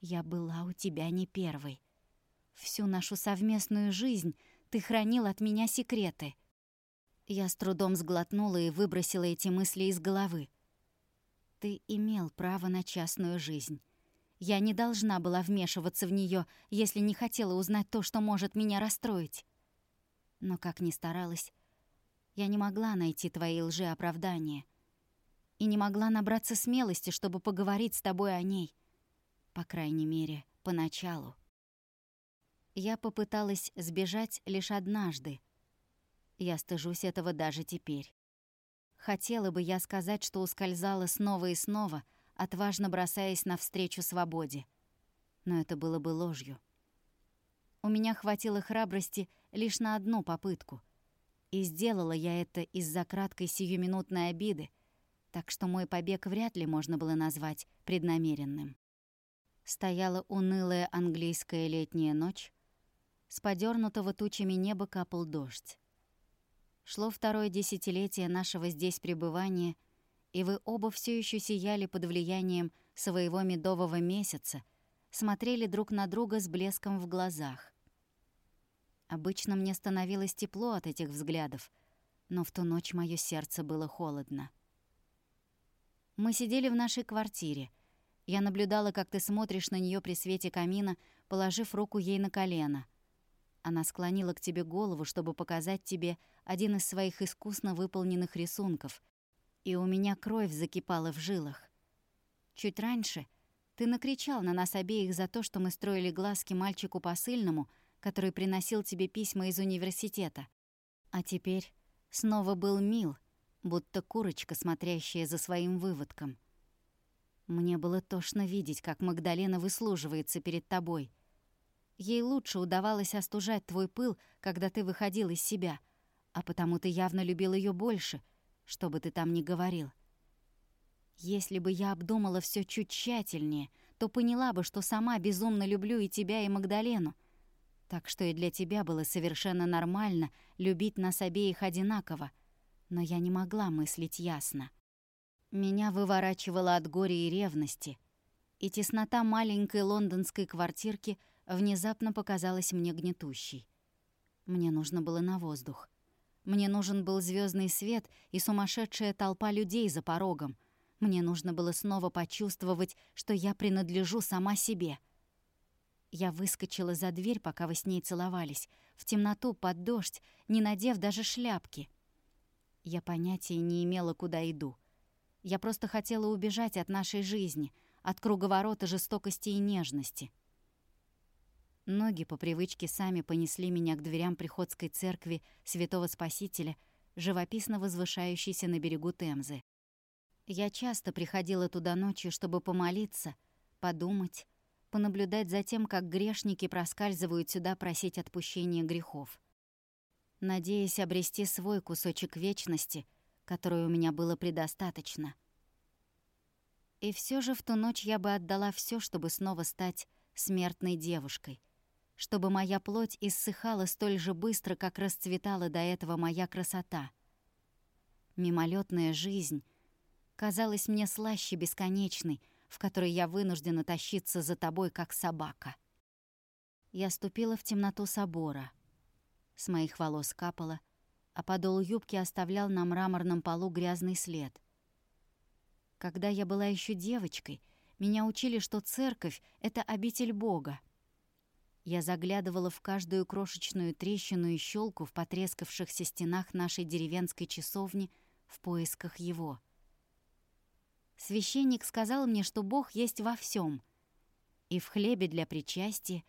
Я была у тебя не первой. Всю нашу совместную жизнь ты хранил от меня секреты. Я с трудом сглотнула и выбросила эти мысли из головы. Ты имел право на частную жизнь. Я не должна была вмешиваться в нее, если не хотела узнать то, что может меня расстроить. Но как ни старалась, я не могла найти твои лжи оправдания. И не могла набраться смелости, чтобы поговорить с тобой о ней. По крайней мере, поначалу. Я попыталась сбежать лишь однажды. Я стыжусь этого даже теперь. Хотела бы я сказать, что ускользала снова и снова — отважно бросаясь навстречу свободе. Но это было бы ложью. У меня хватило храбрости лишь на одну попытку. И сделала я это из-за краткой сиюминутной обиды, так что мой побег вряд ли можно было назвать преднамеренным. Стояла унылая английская летняя ночь, с подернутого тучами неба капал дождь. Шло второе десятилетие нашего здесь пребывания — и вы оба все еще сияли под влиянием своего медового месяца, смотрели друг на друга с блеском в глазах. Обычно мне становилось тепло от этих взглядов, но в ту ночь мое сердце было холодно. Мы сидели в нашей квартире. Я наблюдала, как ты смотришь на нее при свете камина, положив руку ей на колено. Она склонила к тебе голову, чтобы показать тебе один из своих искусно выполненных рисунков — и у меня кровь закипала в жилах. Чуть раньше ты накричал на нас обеих за то, что мы строили глазки мальчику посыльному, который приносил тебе письма из университета. А теперь снова был мил, будто курочка, смотрящая за своим выводком. Мне было тошно видеть, как Магдалена выслуживается перед тобой. Ей лучше удавалось остужать твой пыл, когда ты выходил из себя, а потому ты явно любил ее больше — что бы ты там ни говорил. Если бы я обдумала все чуть тщательнее, то поняла бы, что сама безумно люблю и тебя, и Магдалену. Так что и для тебя было совершенно нормально любить нас обеих одинаково. Но я не могла мыслить ясно. Меня выворачивало от горя и ревности, и теснота маленькой лондонской квартирки внезапно показалась мне гнетущей. Мне нужно было на воздух. Мне нужен был звездный свет и сумасшедшая толпа людей за порогом. Мне нужно было снова почувствовать, что я принадлежу сама себе. Я выскочила за дверь, пока вы с ней целовались, в темноту, под дождь, не надев даже шляпки. Я понятия не имела, куда иду. Я просто хотела убежать от нашей жизни, от круговорота жестокости и нежности. Ноги по привычке сами понесли меня к дверям приходской церкви Святого Спасителя, живописно возвышающейся на берегу Темзы. Я часто приходила туда ночью, чтобы помолиться, подумать, понаблюдать за тем, как грешники проскальзывают сюда просить отпущения грехов. Надеясь обрести свой кусочек вечности, которой у меня было предостаточно. И все же в ту ночь я бы отдала все, чтобы снова стать смертной девушкой — чтобы моя плоть иссыхала столь же быстро, как расцветала до этого моя красота. Мимолетная жизнь казалась мне слаще бесконечной, в которой я вынуждена тащиться за тобой, как собака. Я ступила в темноту собора. С моих волос капало, а подол юбки оставлял на мраморном полу грязный след. Когда я была еще девочкой, меня учили, что церковь — это обитель Бога, я заглядывала в каждую крошечную трещину и щелку в потрескавшихся стенах нашей деревенской часовни в поисках его. Священник сказал мне, что Бог есть во всем, и в хлебе для причастия,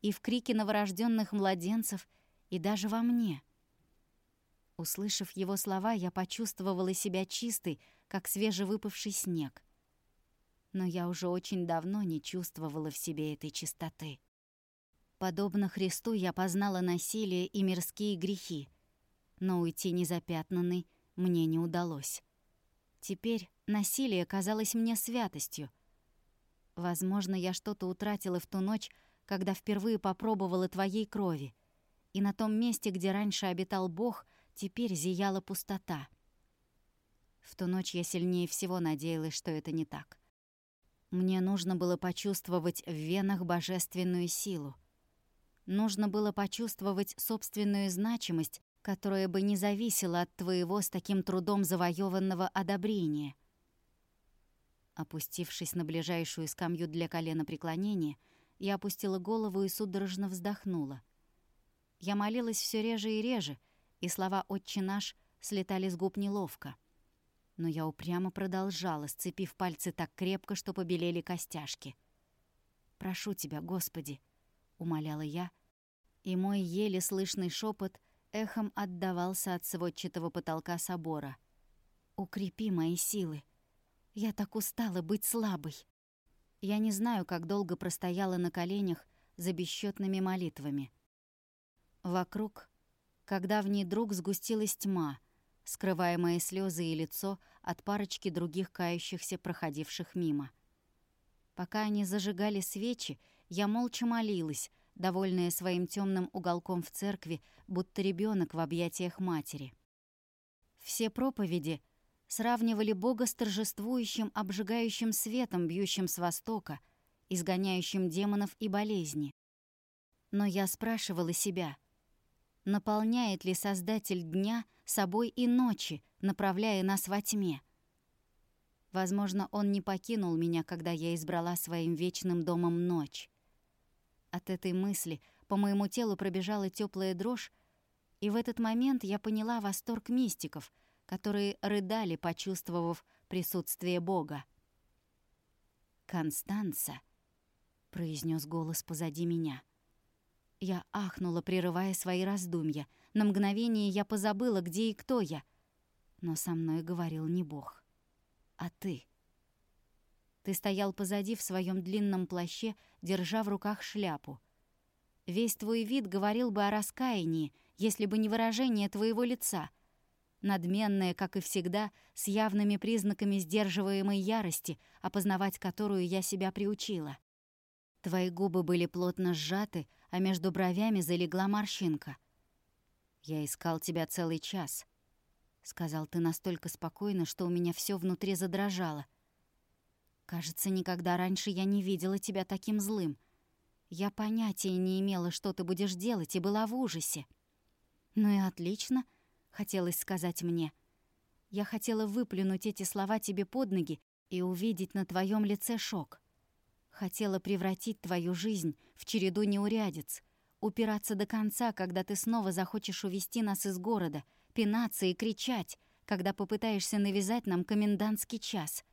и в крике новорожденных младенцев, и даже во мне. Услышав его слова, я почувствовала себя чистой, как свежевыпавший снег. Но я уже очень давно не чувствовала в себе этой чистоты. Подобно Христу я познала насилие и мирские грехи, но уйти незапятнанной мне не удалось. Теперь насилие казалось мне святостью. Возможно, я что-то утратила в ту ночь, когда впервые попробовала твоей крови, и на том месте, где раньше обитал Бог, теперь зияла пустота. В ту ночь я сильнее всего надеялась, что это не так. Мне нужно было почувствовать в венах божественную силу — Нужно было почувствовать собственную значимость, которая бы не зависела от твоего с таким трудом завоеванного одобрения. Опустившись на ближайшую скамью для колена преклонения, я опустила голову и судорожно вздохнула. Я молилась все реже и реже, и слова «Отче наш» слетали с губ неловко. Но я упрямо продолжала, сцепив пальцы так крепко, что побелели костяшки. «Прошу тебя, Господи!» — умоляла я, и мой еле слышный шепот эхом отдавался от сводчатого потолка собора. «Укрепи мои силы. Я так устала быть слабой». Я не знаю, как долго простояла на коленях за бесчетными молитвами. Вокруг, когда в ней друг сгустилась тьма, скрывая мои слезы и лицо от парочки других кающихся, проходивших мимо. Пока они зажигали свечи, я молча молилась, довольная своим темным уголком в церкви, будто ребенок в объятиях матери. Все проповеди сравнивали Бога с торжествующим, обжигающим светом, бьющим с востока, изгоняющим демонов и болезни. Но я спрашивала себя, наполняет ли Создатель дня собой и ночи, направляя нас во тьме? Возможно, он не покинул меня, когда я избрала своим вечным домом ночь. От этой мысли по моему телу пробежала теплая дрожь, и в этот момент я поняла восторг мистиков, которые рыдали, почувствовав присутствие Бога. «Констанца», — произнес голос позади меня. Я ахнула, прерывая свои раздумья. На мгновение я позабыла, где и кто я. Но со мной говорил не Бог, а ты. Ты стоял позади в своем длинном плаще, держа в руках шляпу. Весь твой вид говорил бы о раскаянии, если бы не выражение твоего лица. надменная, как и всегда, с явными признаками сдерживаемой ярости, опознавать которую я себя приучила. Твои губы были плотно сжаты, а между бровями залегла морщинка. «Я искал тебя целый час», — сказал ты настолько спокойно, что у меня все внутри задрожало. «Кажется, никогда раньше я не видела тебя таким злым. Я понятия не имела, что ты будешь делать, и была в ужасе». «Ну и отлично», — хотелось сказать мне. Я хотела выплюнуть эти слова тебе под ноги и увидеть на твоем лице шок. Хотела превратить твою жизнь в череду неурядиц, упираться до конца, когда ты снова захочешь увести нас из города, пинаться и кричать, когда попытаешься навязать нам комендантский час.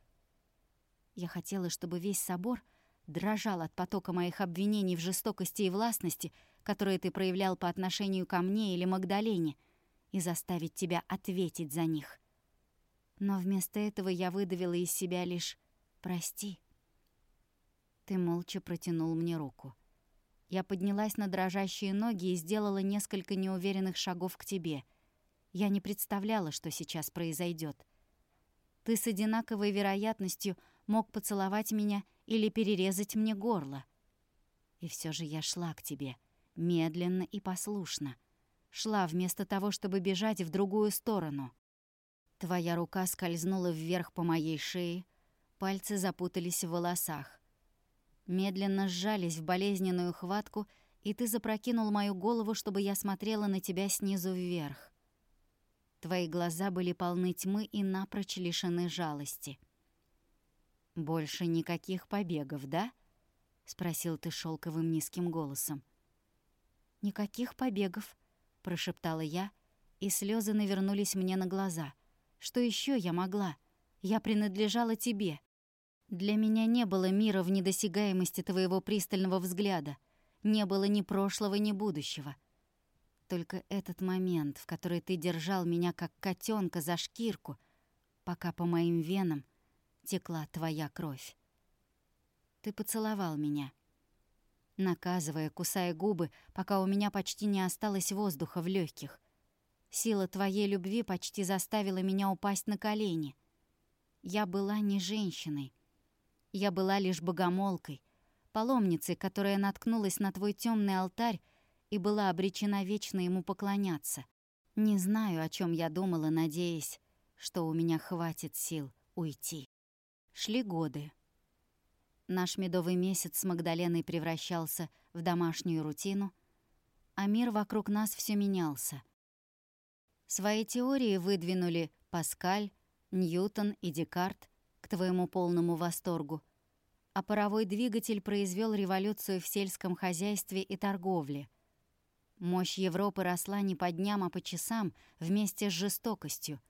Я хотела, чтобы весь собор дрожал от потока моих обвинений в жестокости и властности, которые ты проявлял по отношению ко мне или Магдалене, и заставить тебя ответить за них. Но вместо этого я выдавила из себя лишь «прости». Ты молча протянул мне руку. Я поднялась на дрожащие ноги и сделала несколько неуверенных шагов к тебе. Я не представляла, что сейчас произойдет. Ты с одинаковой вероятностью мог поцеловать меня или перерезать мне горло. И все же я шла к тебе, медленно и послушно. Шла вместо того, чтобы бежать в другую сторону. Твоя рука скользнула вверх по моей шее, пальцы запутались в волосах медленно сжались в болезненную хватку, и ты запрокинул мою голову, чтобы я смотрела на тебя снизу вверх. Твои глаза были полны тьмы и напрочь лишены жалости. «Больше никаких побегов, да?» — спросил ты шелковым низким голосом. «Никаких побегов», — прошептала я, и слезы навернулись мне на глаза. «Что еще я могла? Я принадлежала тебе. Для меня не было мира в недосягаемости твоего пристального взгляда. Не было ни прошлого, ни будущего. Только этот момент, в который ты держал меня как котенка за шкирку, пока по моим венам текла твоя кровь. Ты поцеловал меня, наказывая, кусая губы, пока у меня почти не осталось воздуха в легких. Сила твоей любви почти заставила меня упасть на колени. Я была не женщиной, я была лишь богомолкой, паломницей, которая наткнулась на твой темный алтарь и была обречена вечно ему поклоняться. Не знаю, о чем я думала, надеясь, что у меня хватит сил уйти. Шли годы. Наш медовый месяц с Магдаленой превращался в домашнюю рутину, а мир вокруг нас все менялся. Свои теории выдвинули Паскаль, Ньютон и Декарт — твоему полному восторгу. А паровой двигатель произвел революцию в сельском хозяйстве и торговле. Мощь Европы росла не по дням, а по часам вместе с жестокостью.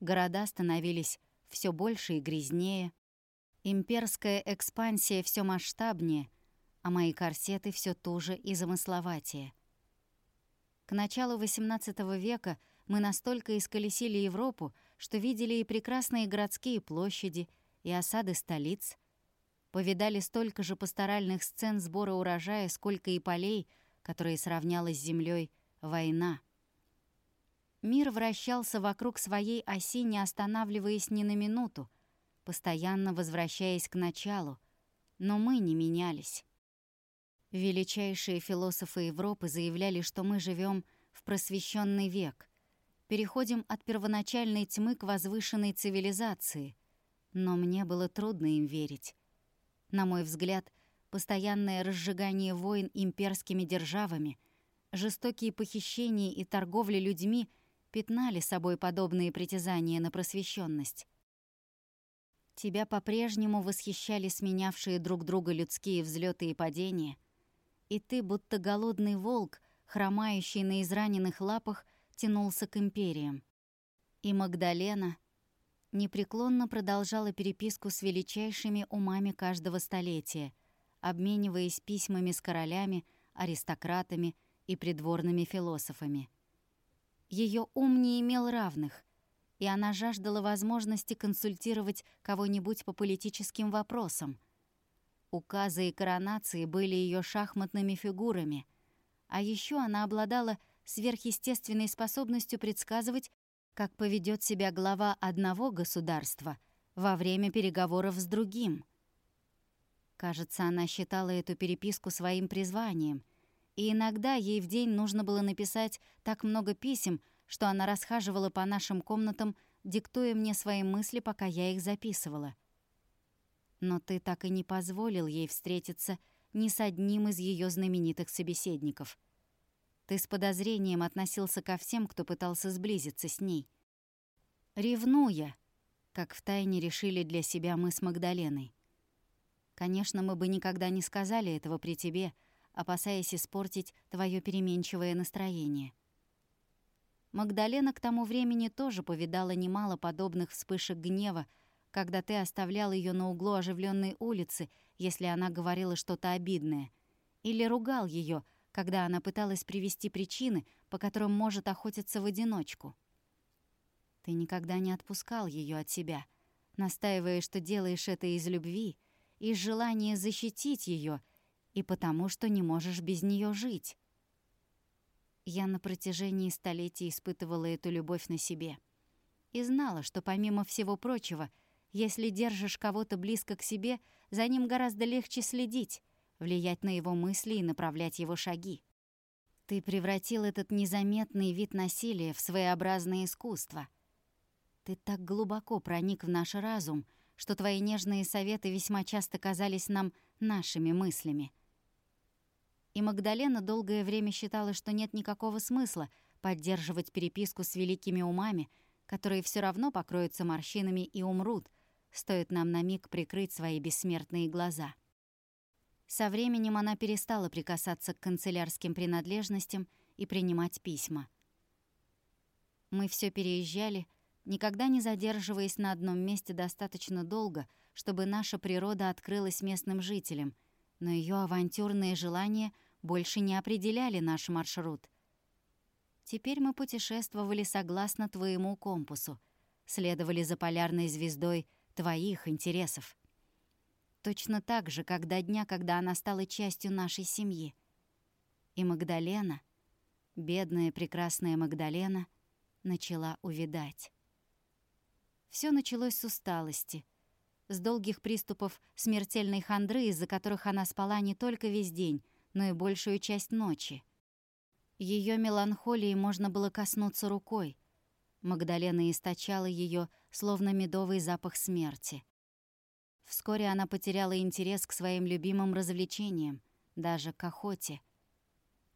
Города становились все больше и грязнее. Имперская экспансия все масштабнее, а мои корсеты все туже и замысловатее. К началу XVIII века мы настолько исколесили Европу, что видели и прекрасные городские площади, и осады столиц, повидали столько же пасторальных сцен сбора урожая, сколько и полей, которые сравнялась с землей война. Мир вращался вокруг своей оси, не останавливаясь ни на минуту, постоянно возвращаясь к началу, но мы не менялись. Величайшие философы Европы заявляли, что мы живем в просвещенный век — переходим от первоначальной тьмы к возвышенной цивилизации. Но мне было трудно им верить. На мой взгляд, постоянное разжигание войн имперскими державами, жестокие похищения и торговля людьми пятнали собой подобные притязания на просвещенность. Тебя по-прежнему восхищали сменявшие друг друга людские взлеты и падения, и ты, будто голодный волк, хромающий на израненных лапах, тянулся к империям. И Магдалена непреклонно продолжала переписку с величайшими умами каждого столетия, обмениваясь письмами с королями, аристократами и придворными философами. Ее ум не имел равных, и она жаждала возможности консультировать кого-нибудь по политическим вопросам. Указы и коронации были ее шахматными фигурами, а еще она обладала сверхъестественной способностью предсказывать как поведет себя глава одного государства во время переговоров с другим. Кажется, она считала эту переписку своим призванием, и иногда ей в день нужно было написать так много писем, что она расхаживала по нашим комнатам, диктуя мне свои мысли, пока я их записывала. Но ты так и не позволил ей встретиться ни с одним из ее знаменитых собеседников. Ты с подозрением относился ко всем, кто пытался сблизиться с ней. Ревнуя, как втайне решили для себя мы с Магдаленой. Конечно, мы бы никогда не сказали этого при тебе, опасаясь испортить твое переменчивое настроение. Магдалена к тому времени тоже повидала немало подобных вспышек гнева, когда ты оставлял ее на углу оживленной улицы, если она говорила что-то обидное, или ругал ее, когда она пыталась привести причины, по которым может охотиться в одиночку. Ты никогда не отпускал ее от себя, настаивая, что делаешь это из любви, из желания защитить ее и потому, что не можешь без нее жить. Я на протяжении столетий испытывала эту любовь на себе. И знала, что помимо всего прочего, если держишь кого-то близко к себе, за ним гораздо легче следить, влиять на его мысли и направлять его шаги. Ты превратил этот незаметный вид насилия в своеобразное искусство. Ты так глубоко проник в наш разум, что твои нежные советы весьма часто казались нам нашими мыслями — и Магдалена долгое время считала, что нет никакого смысла поддерживать переписку с великими умами, которые все равно покроются морщинами и умрут, стоит нам на миг прикрыть свои бессмертные глаза. Со временем она перестала прикасаться к канцелярским принадлежностям и принимать письма. Мы все переезжали, никогда не задерживаясь на одном месте достаточно долго, чтобы наша природа открылась местным жителям, но ее авантюрные желания — больше не определяли наш маршрут. Теперь мы путешествовали согласно твоему компасу, следовали за полярной звездой твоих интересов. Точно так же, как до дня, когда она стала частью нашей семьи. И Магдалена, бедная прекрасная Магдалена, начала увидать. Все началось с усталости, с долгих приступов смертельной хандры, из-за которых она спала не только весь день, но и большую часть ночи. Ее меланхолии можно было коснуться рукой. Магдалена источала ее, словно медовый запах смерти. Вскоре она потеряла интерес к своим любимым развлечениям, даже к охоте.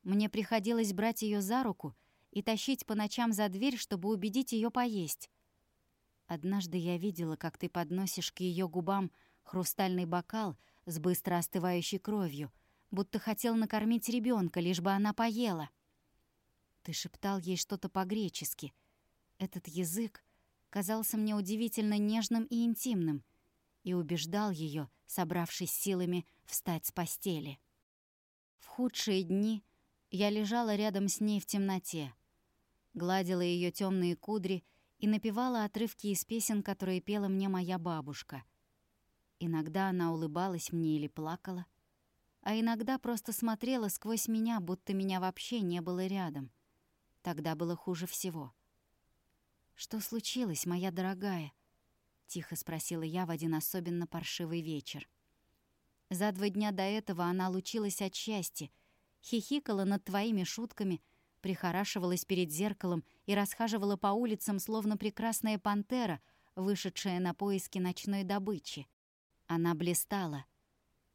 Мне приходилось брать ее за руку и тащить по ночам за дверь, чтобы убедить ее поесть. Однажды я видела, как ты подносишь к ее губам хрустальный бокал с быстро остывающей кровью — будто хотел накормить ребенка, лишь бы она поела. Ты шептал ей что-то по-гречески. Этот язык казался мне удивительно нежным и интимным и убеждал ее, собравшись силами, встать с постели. В худшие дни я лежала рядом с ней в темноте, гладила ее темные кудри и напевала отрывки из песен, которые пела мне моя бабушка. Иногда она улыбалась мне или плакала — а иногда просто смотрела сквозь меня, будто меня вообще не было рядом. Тогда было хуже всего. «Что случилось, моя дорогая?» — тихо спросила я в один особенно паршивый вечер. За два дня до этого она лучилась от счастья, хихикала над твоими шутками, прихорашивалась перед зеркалом и расхаживала по улицам, словно прекрасная пантера, вышедшая на поиски ночной добычи. Она блистала —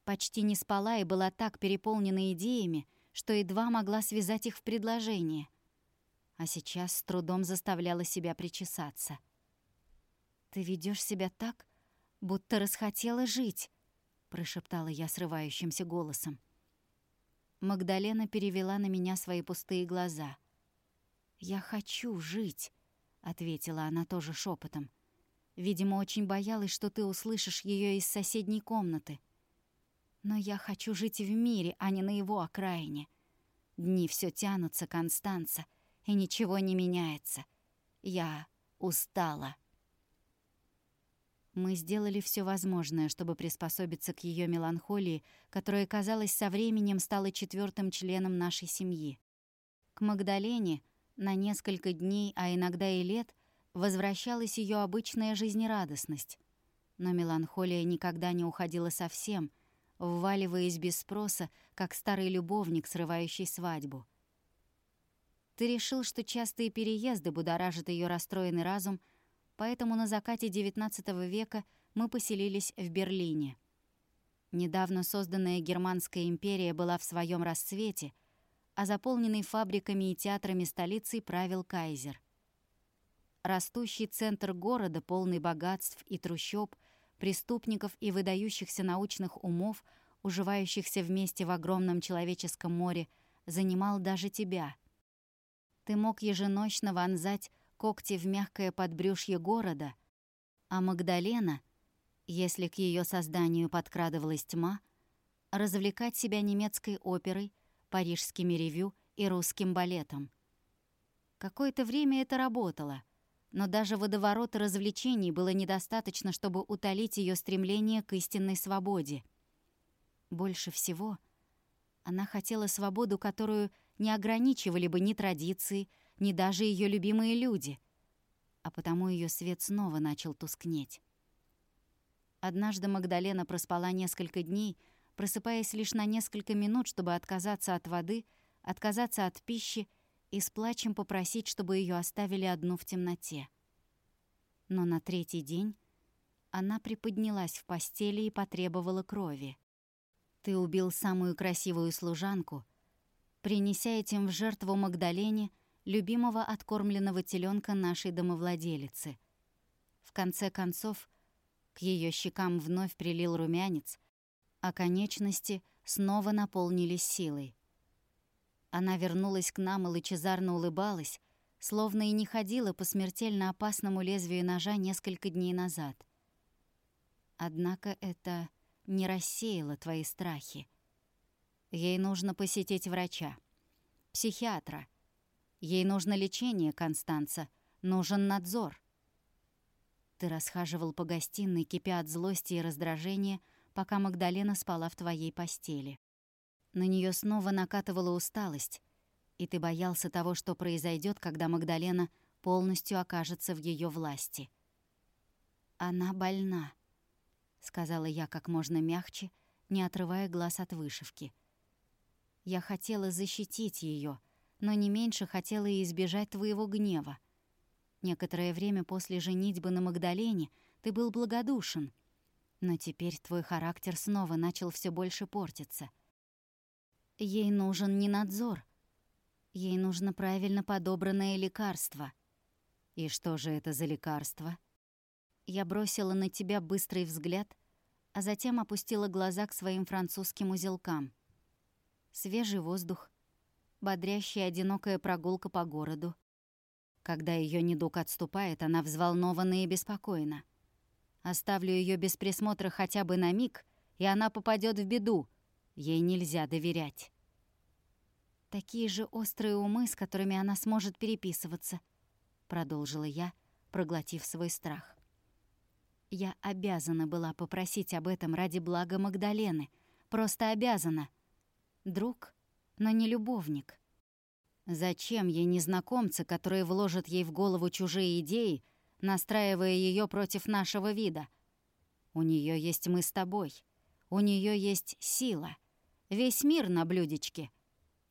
Почти не спала и была так переполнена идеями, что едва могла связать их в предложение. А сейчас с трудом заставляла себя причесаться. «Ты ведешь себя так, будто расхотела жить», — прошептала я срывающимся голосом. Магдалена перевела на меня свои пустые глаза. «Я хочу жить», — ответила она тоже шепотом. Видимо, очень боялась, что ты услышишь ее из соседней комнаты. Но я хочу жить в мире, а не на его окраине. Дни все тянутся, Констанца, и ничего не меняется. Я устала. Мы сделали все возможное, чтобы приспособиться к ее меланхолии, которая, казалось, со временем стала четвертым членом нашей семьи. К Магдалене на несколько дней, а иногда и лет, возвращалась ее обычная жизнерадостность, но меланхолия никогда не уходила совсем, вваливаясь без спроса, как старый любовник, срывающий свадьбу. Ты решил, что частые переезды будоражат ее расстроенный разум, поэтому на закате XIX века мы поселились в Берлине. Недавно созданная Германская империя была в своем расцвете, а заполненной фабриками и театрами столицей правил кайзер. Растущий центр города, полный богатств и трущоб, преступников и выдающихся научных умов, уживающихся вместе в огромном человеческом море, занимал даже тебя — ты мог еженочно вонзать когти в мягкое подбрюшье города, а Магдалена, если к ее созданию подкрадывалась тьма, развлекать себя немецкой оперой, парижскими ревю и русским балетом. Какое-то время это работало, но даже водоворота развлечений было недостаточно, чтобы утолить ее стремление к истинной свободе. Больше всего она хотела свободу, которую не ограничивали бы ни традиции, ни даже ее любимые люди, а потому ее свет снова начал тускнеть. Однажды Магдалена проспала несколько дней, просыпаясь лишь на несколько минут, чтобы отказаться от воды, отказаться от пищи и с плачем попросить, чтобы ее оставили одну в темноте. Но на третий день она приподнялась в постели и потребовала крови. «Ты убил самую красивую служанку», принеся этим в жертву Магдалене любимого откормленного теленка нашей домовладелицы. В конце концов, к ее щекам вновь прилил румянец, а конечности снова наполнились силой. Она вернулась к нам и лучезарно улыбалась, словно и не ходила по смертельно опасному лезвию ножа несколько дней назад. Однако это не рассеяло твои страхи. Ей нужно посетить врача, психиатра. Ей нужно лечение, Констанца, нужен надзор. Ты расхаживал по гостиной, кипя от злости и раздражения, пока Магдалена спала в твоей постели. На нее снова накатывала усталость, и ты боялся того, что произойдет, когда Магдалена полностью окажется в ее власти. «Она больна», — сказала я как можно мягче, не отрывая глаз от вышивки — я хотела защитить ее, но не меньше хотела и избежать твоего гнева. Некоторое время после женитьбы на Магдалене ты был благодушен, но теперь твой характер снова начал все больше портиться. Ей нужен не надзор. Ей нужно правильно подобранное лекарство. И что же это за лекарство? Я бросила на тебя быстрый взгляд, а затем опустила глаза к своим французским узелкам — свежий воздух, бодрящая одинокая прогулка по городу. Когда ее недуг отступает, она взволнована и беспокойна. Оставлю ее без присмотра хотя бы на миг, и она попадет в беду. Ей нельзя доверять. Такие же острые умы, с которыми она сможет переписываться, продолжила я, проглотив свой страх. Я обязана была попросить об этом ради блага Магдалены. Просто обязана — Друг, но не любовник. Зачем ей незнакомцы, которые вложат ей в голову чужие идеи, настраивая ее против нашего вида? У нее есть мы с тобой. У нее есть сила. Весь мир на блюдечке.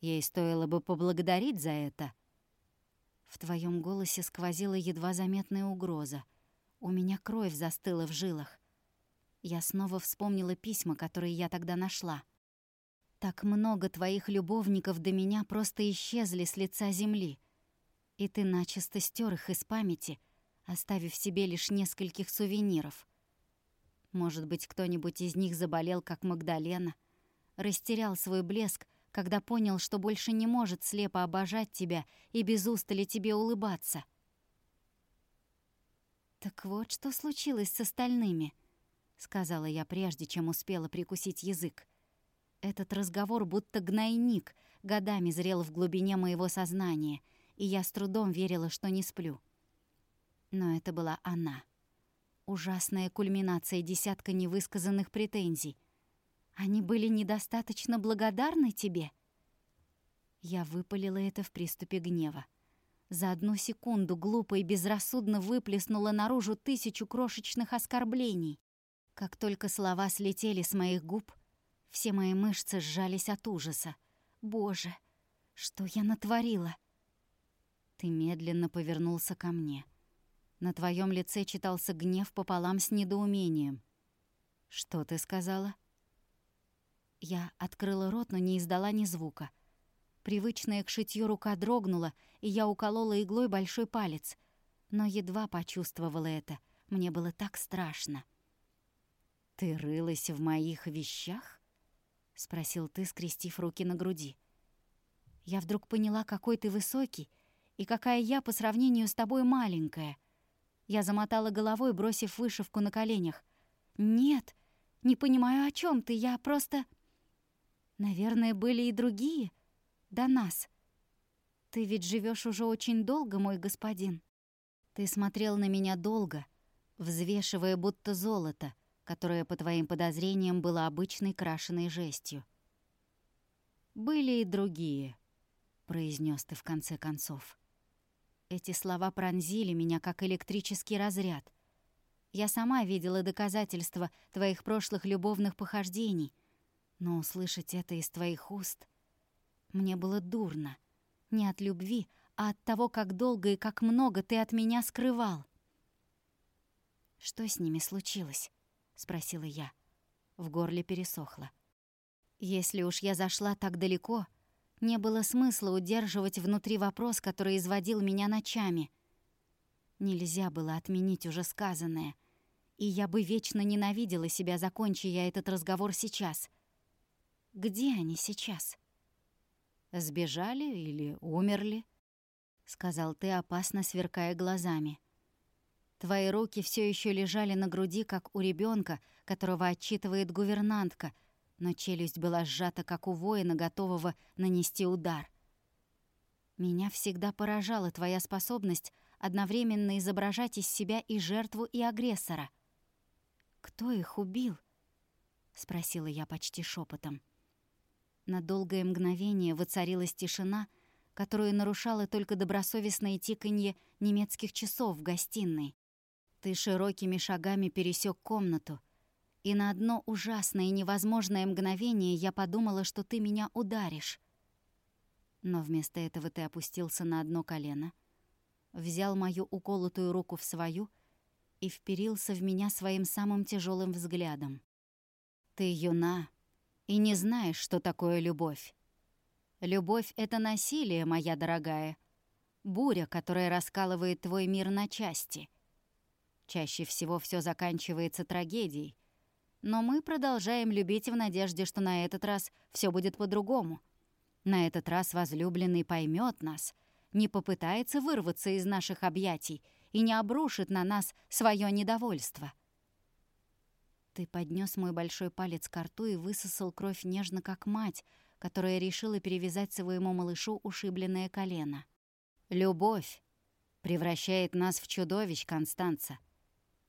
Ей стоило бы поблагодарить за это. В твоем голосе сквозила едва заметная угроза. У меня кровь застыла в жилах. Я снова вспомнила письма, которые я тогда нашла. Так много твоих любовников до меня просто исчезли с лица земли. И ты начисто стер их из памяти, оставив себе лишь нескольких сувениров. Может быть, кто-нибудь из них заболел, как Магдалена, растерял свой блеск, когда понял, что больше не может слепо обожать тебя и без устали тебе улыбаться. «Так вот, что случилось с остальными», — сказала я прежде, чем успела прикусить язык. Этот разговор будто гнойник годами зрел в глубине моего сознания, и я с трудом верила, что не сплю. Но это была она. Ужасная кульминация десятка невысказанных претензий. Они были недостаточно благодарны тебе? Я выпалила это в приступе гнева. За одну секунду глупо и безрассудно выплеснула наружу тысячу крошечных оскорблений. Как только слова слетели с моих губ, все мои мышцы сжались от ужаса. Боже, что я натворила? Ты медленно повернулся ко мне. На твоем лице читался гнев пополам с недоумением. Что ты сказала? Я открыла рот, но не издала ни звука. Привычная к шитью рука дрогнула, и я уколола иглой большой палец. Но едва почувствовала это. Мне было так страшно. «Ты рылась в моих вещах?» — спросил ты, скрестив руки на груди. Я вдруг поняла, какой ты высокий, и какая я по сравнению с тобой маленькая. Я замотала головой, бросив вышивку на коленях. «Нет, не понимаю, о чем ты, я просто...» Наверное, были и другие до нас. Ты ведь живешь уже очень долго, мой господин. Ты смотрел на меня долго, взвешивая будто золото, которое, по твоим подозрениям, было обычной крашеной жестью. «Были и другие», — произнес ты в конце концов. Эти слова пронзили меня, как электрический разряд. Я сама видела доказательства твоих прошлых любовных похождений, но услышать это из твоих уст... Мне было дурно. Не от любви, а от того, как долго и как много ты от меня скрывал. «Что с ними случилось?» — спросила я. В горле пересохло. Если уж я зашла так далеко, не было смысла удерживать внутри вопрос, который изводил меня ночами. Нельзя было отменить уже сказанное, и я бы вечно ненавидела себя, закончи я этот разговор сейчас — где они сейчас? Сбежали или умерли? Сказал ты, опасно сверкая глазами. Твои руки все еще лежали на груди, как у ребенка, которого отчитывает гувернантка, но челюсть была сжата, как у воина, готового нанести удар. Меня всегда поражала твоя способность одновременно изображать из себя и жертву, и агрессора. «Кто их убил?» — спросила я почти шепотом. На долгое мгновение воцарилась тишина, которую нарушало только добросовестное тиканье немецких часов в гостиной. Ты широкими шагами пересек комнату, и на одно ужасное и невозможное мгновение я подумала, что ты меня ударишь. Но вместо этого ты опустился на одно колено, взял мою уколотую руку в свою и вперился в меня своим самым тяжелым взглядом. Ты юна, и не знаешь, что такое любовь. Любовь — это насилие, моя дорогая. Буря, которая раскалывает твой мир на части. Чаще всего все заканчивается трагедией. Но мы продолжаем любить в надежде, что на этот раз все будет по-другому. На этот раз возлюбленный поймет нас, не попытается вырваться из наших объятий и не обрушит на нас свое недовольство. Ты поднес мой большой палец к рту и высосал кровь нежно, как мать, которая решила перевязать своему малышу ушибленное колено. Любовь превращает нас в чудовищ, Констанца.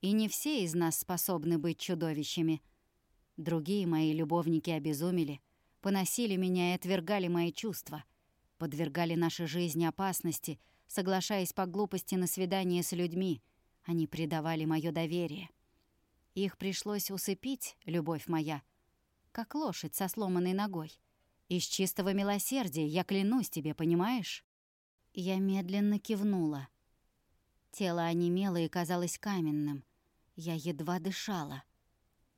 И не все из нас способны быть чудовищами. Другие мои любовники обезумели, поносили меня и отвергали мои чувства, подвергали нашей жизни опасности, соглашаясь по глупости на свидание с людьми. Они предавали мое доверие. Их пришлось усыпить, любовь моя, как лошадь со сломанной ногой. Из чистого милосердия, я клянусь тебе, понимаешь? Я медленно кивнула. Тело онемело и казалось каменным. Я едва дышала.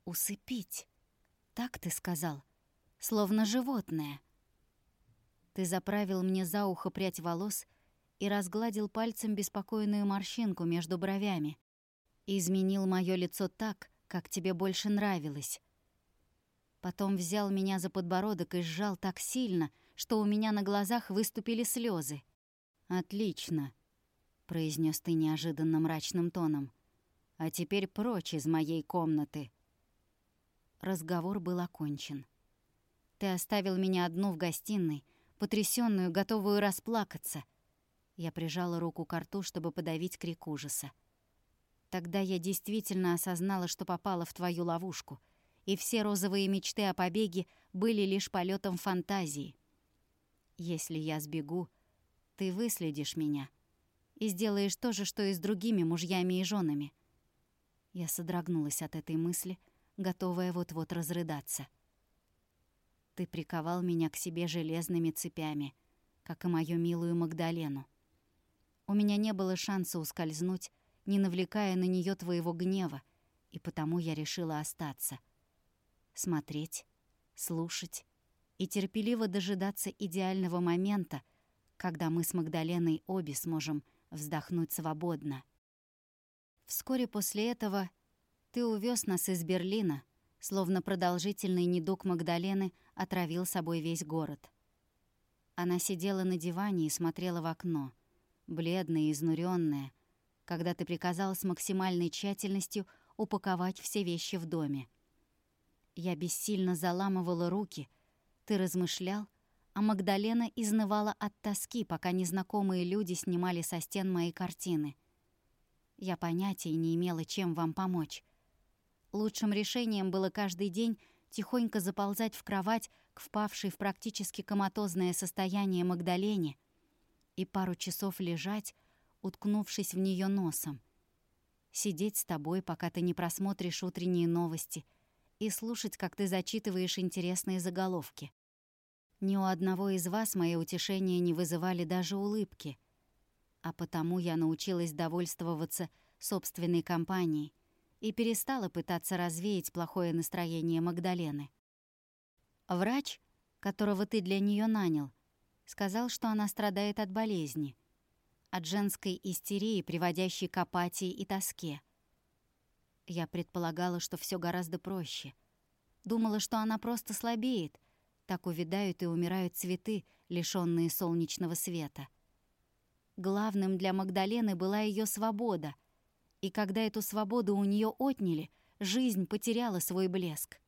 «Усыпить?» «Так ты сказал. Словно животное». Ты заправил мне за ухо прядь волос и разгладил пальцем беспокойную морщинку между бровями и изменил моё лицо так, как тебе больше нравилось. Потом взял меня за подбородок и сжал так сильно, что у меня на глазах выступили слезы. «Отлично», — произнес ты неожиданно мрачным тоном. «А теперь прочь из моей комнаты». Разговор был окончен. Ты оставил меня одну в гостиной, потрясённую, готовую расплакаться. Я прижала руку к рту, чтобы подавить крик ужаса. Тогда я действительно осознала, что попала в твою ловушку, и все розовые мечты о побеге были лишь полетом фантазии. Если я сбегу, ты выследишь меня, и сделаешь то же, что и с другими мужьями и женами. Я содрогнулась от этой мысли, готовая вот-вот разрыдаться. Ты приковал меня к себе железными цепями, как и мою милую Магдалену. У меня не было шанса ускользнуть, не навлекая на нее твоего гнева, и потому я решила остаться. Смотреть, слушать и терпеливо дожидаться идеального момента, когда мы с Магдаленой обе сможем вздохнуть свободно. Вскоре после этого ты увез нас из Берлина, словно продолжительный недуг Магдалены отравил собой весь город. Она сидела на диване и смотрела в окно, бледная и изнуренная, когда ты приказал с максимальной тщательностью упаковать все вещи в доме. Я бессильно заламывала руки, ты размышлял, а Магдалена изнывала от тоски, пока незнакомые люди снимали со стен мои картины. Я понятия не имела, чем вам помочь. Лучшим решением было каждый день тихонько заползать в кровать к впавшей в практически коматозное состояние Магдалене и пару часов лежать, уткнувшись в нее носом. Сидеть с тобой, пока ты не просмотришь утренние новости, и слушать, как ты зачитываешь интересные заголовки. Ни у одного из вас мои утешения не вызывали даже улыбки. А потому я научилась довольствоваться собственной компанией и перестала пытаться развеять плохое настроение Магдалены. Врач, которого ты для нее нанял, сказал, что она страдает от болезни, от женской истерии, приводящей к апатии и тоске. Я предполагала, что все гораздо проще. Думала, что она просто слабеет, так увядают и умирают цветы, лишённые солнечного света. Главным для Магдалены была ее свобода, и когда эту свободу у нее отняли, жизнь потеряла свой блеск.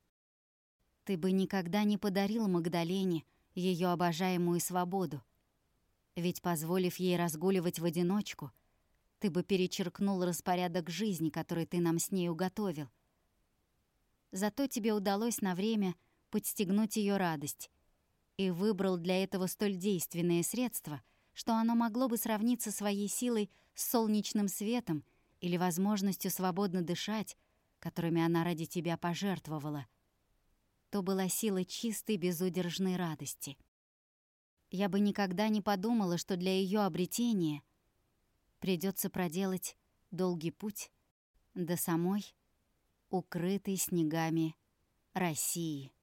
Ты бы никогда не подарил Магдалене ее обожаемую свободу, ведь, позволив ей разгуливать в одиночку, ты бы перечеркнул распорядок жизни, который ты нам с ней уготовил. Зато тебе удалось на время — подстегнуть ее радость, и выбрал для этого столь действенное средство, что оно могло бы сравниться своей силой с солнечным светом или возможностью свободно дышать, которыми она ради тебя пожертвовала. То была сила чистой безудержной радости. Я бы никогда не подумала, что для ее обретения придется проделать долгий путь до самой укрытой снегами России.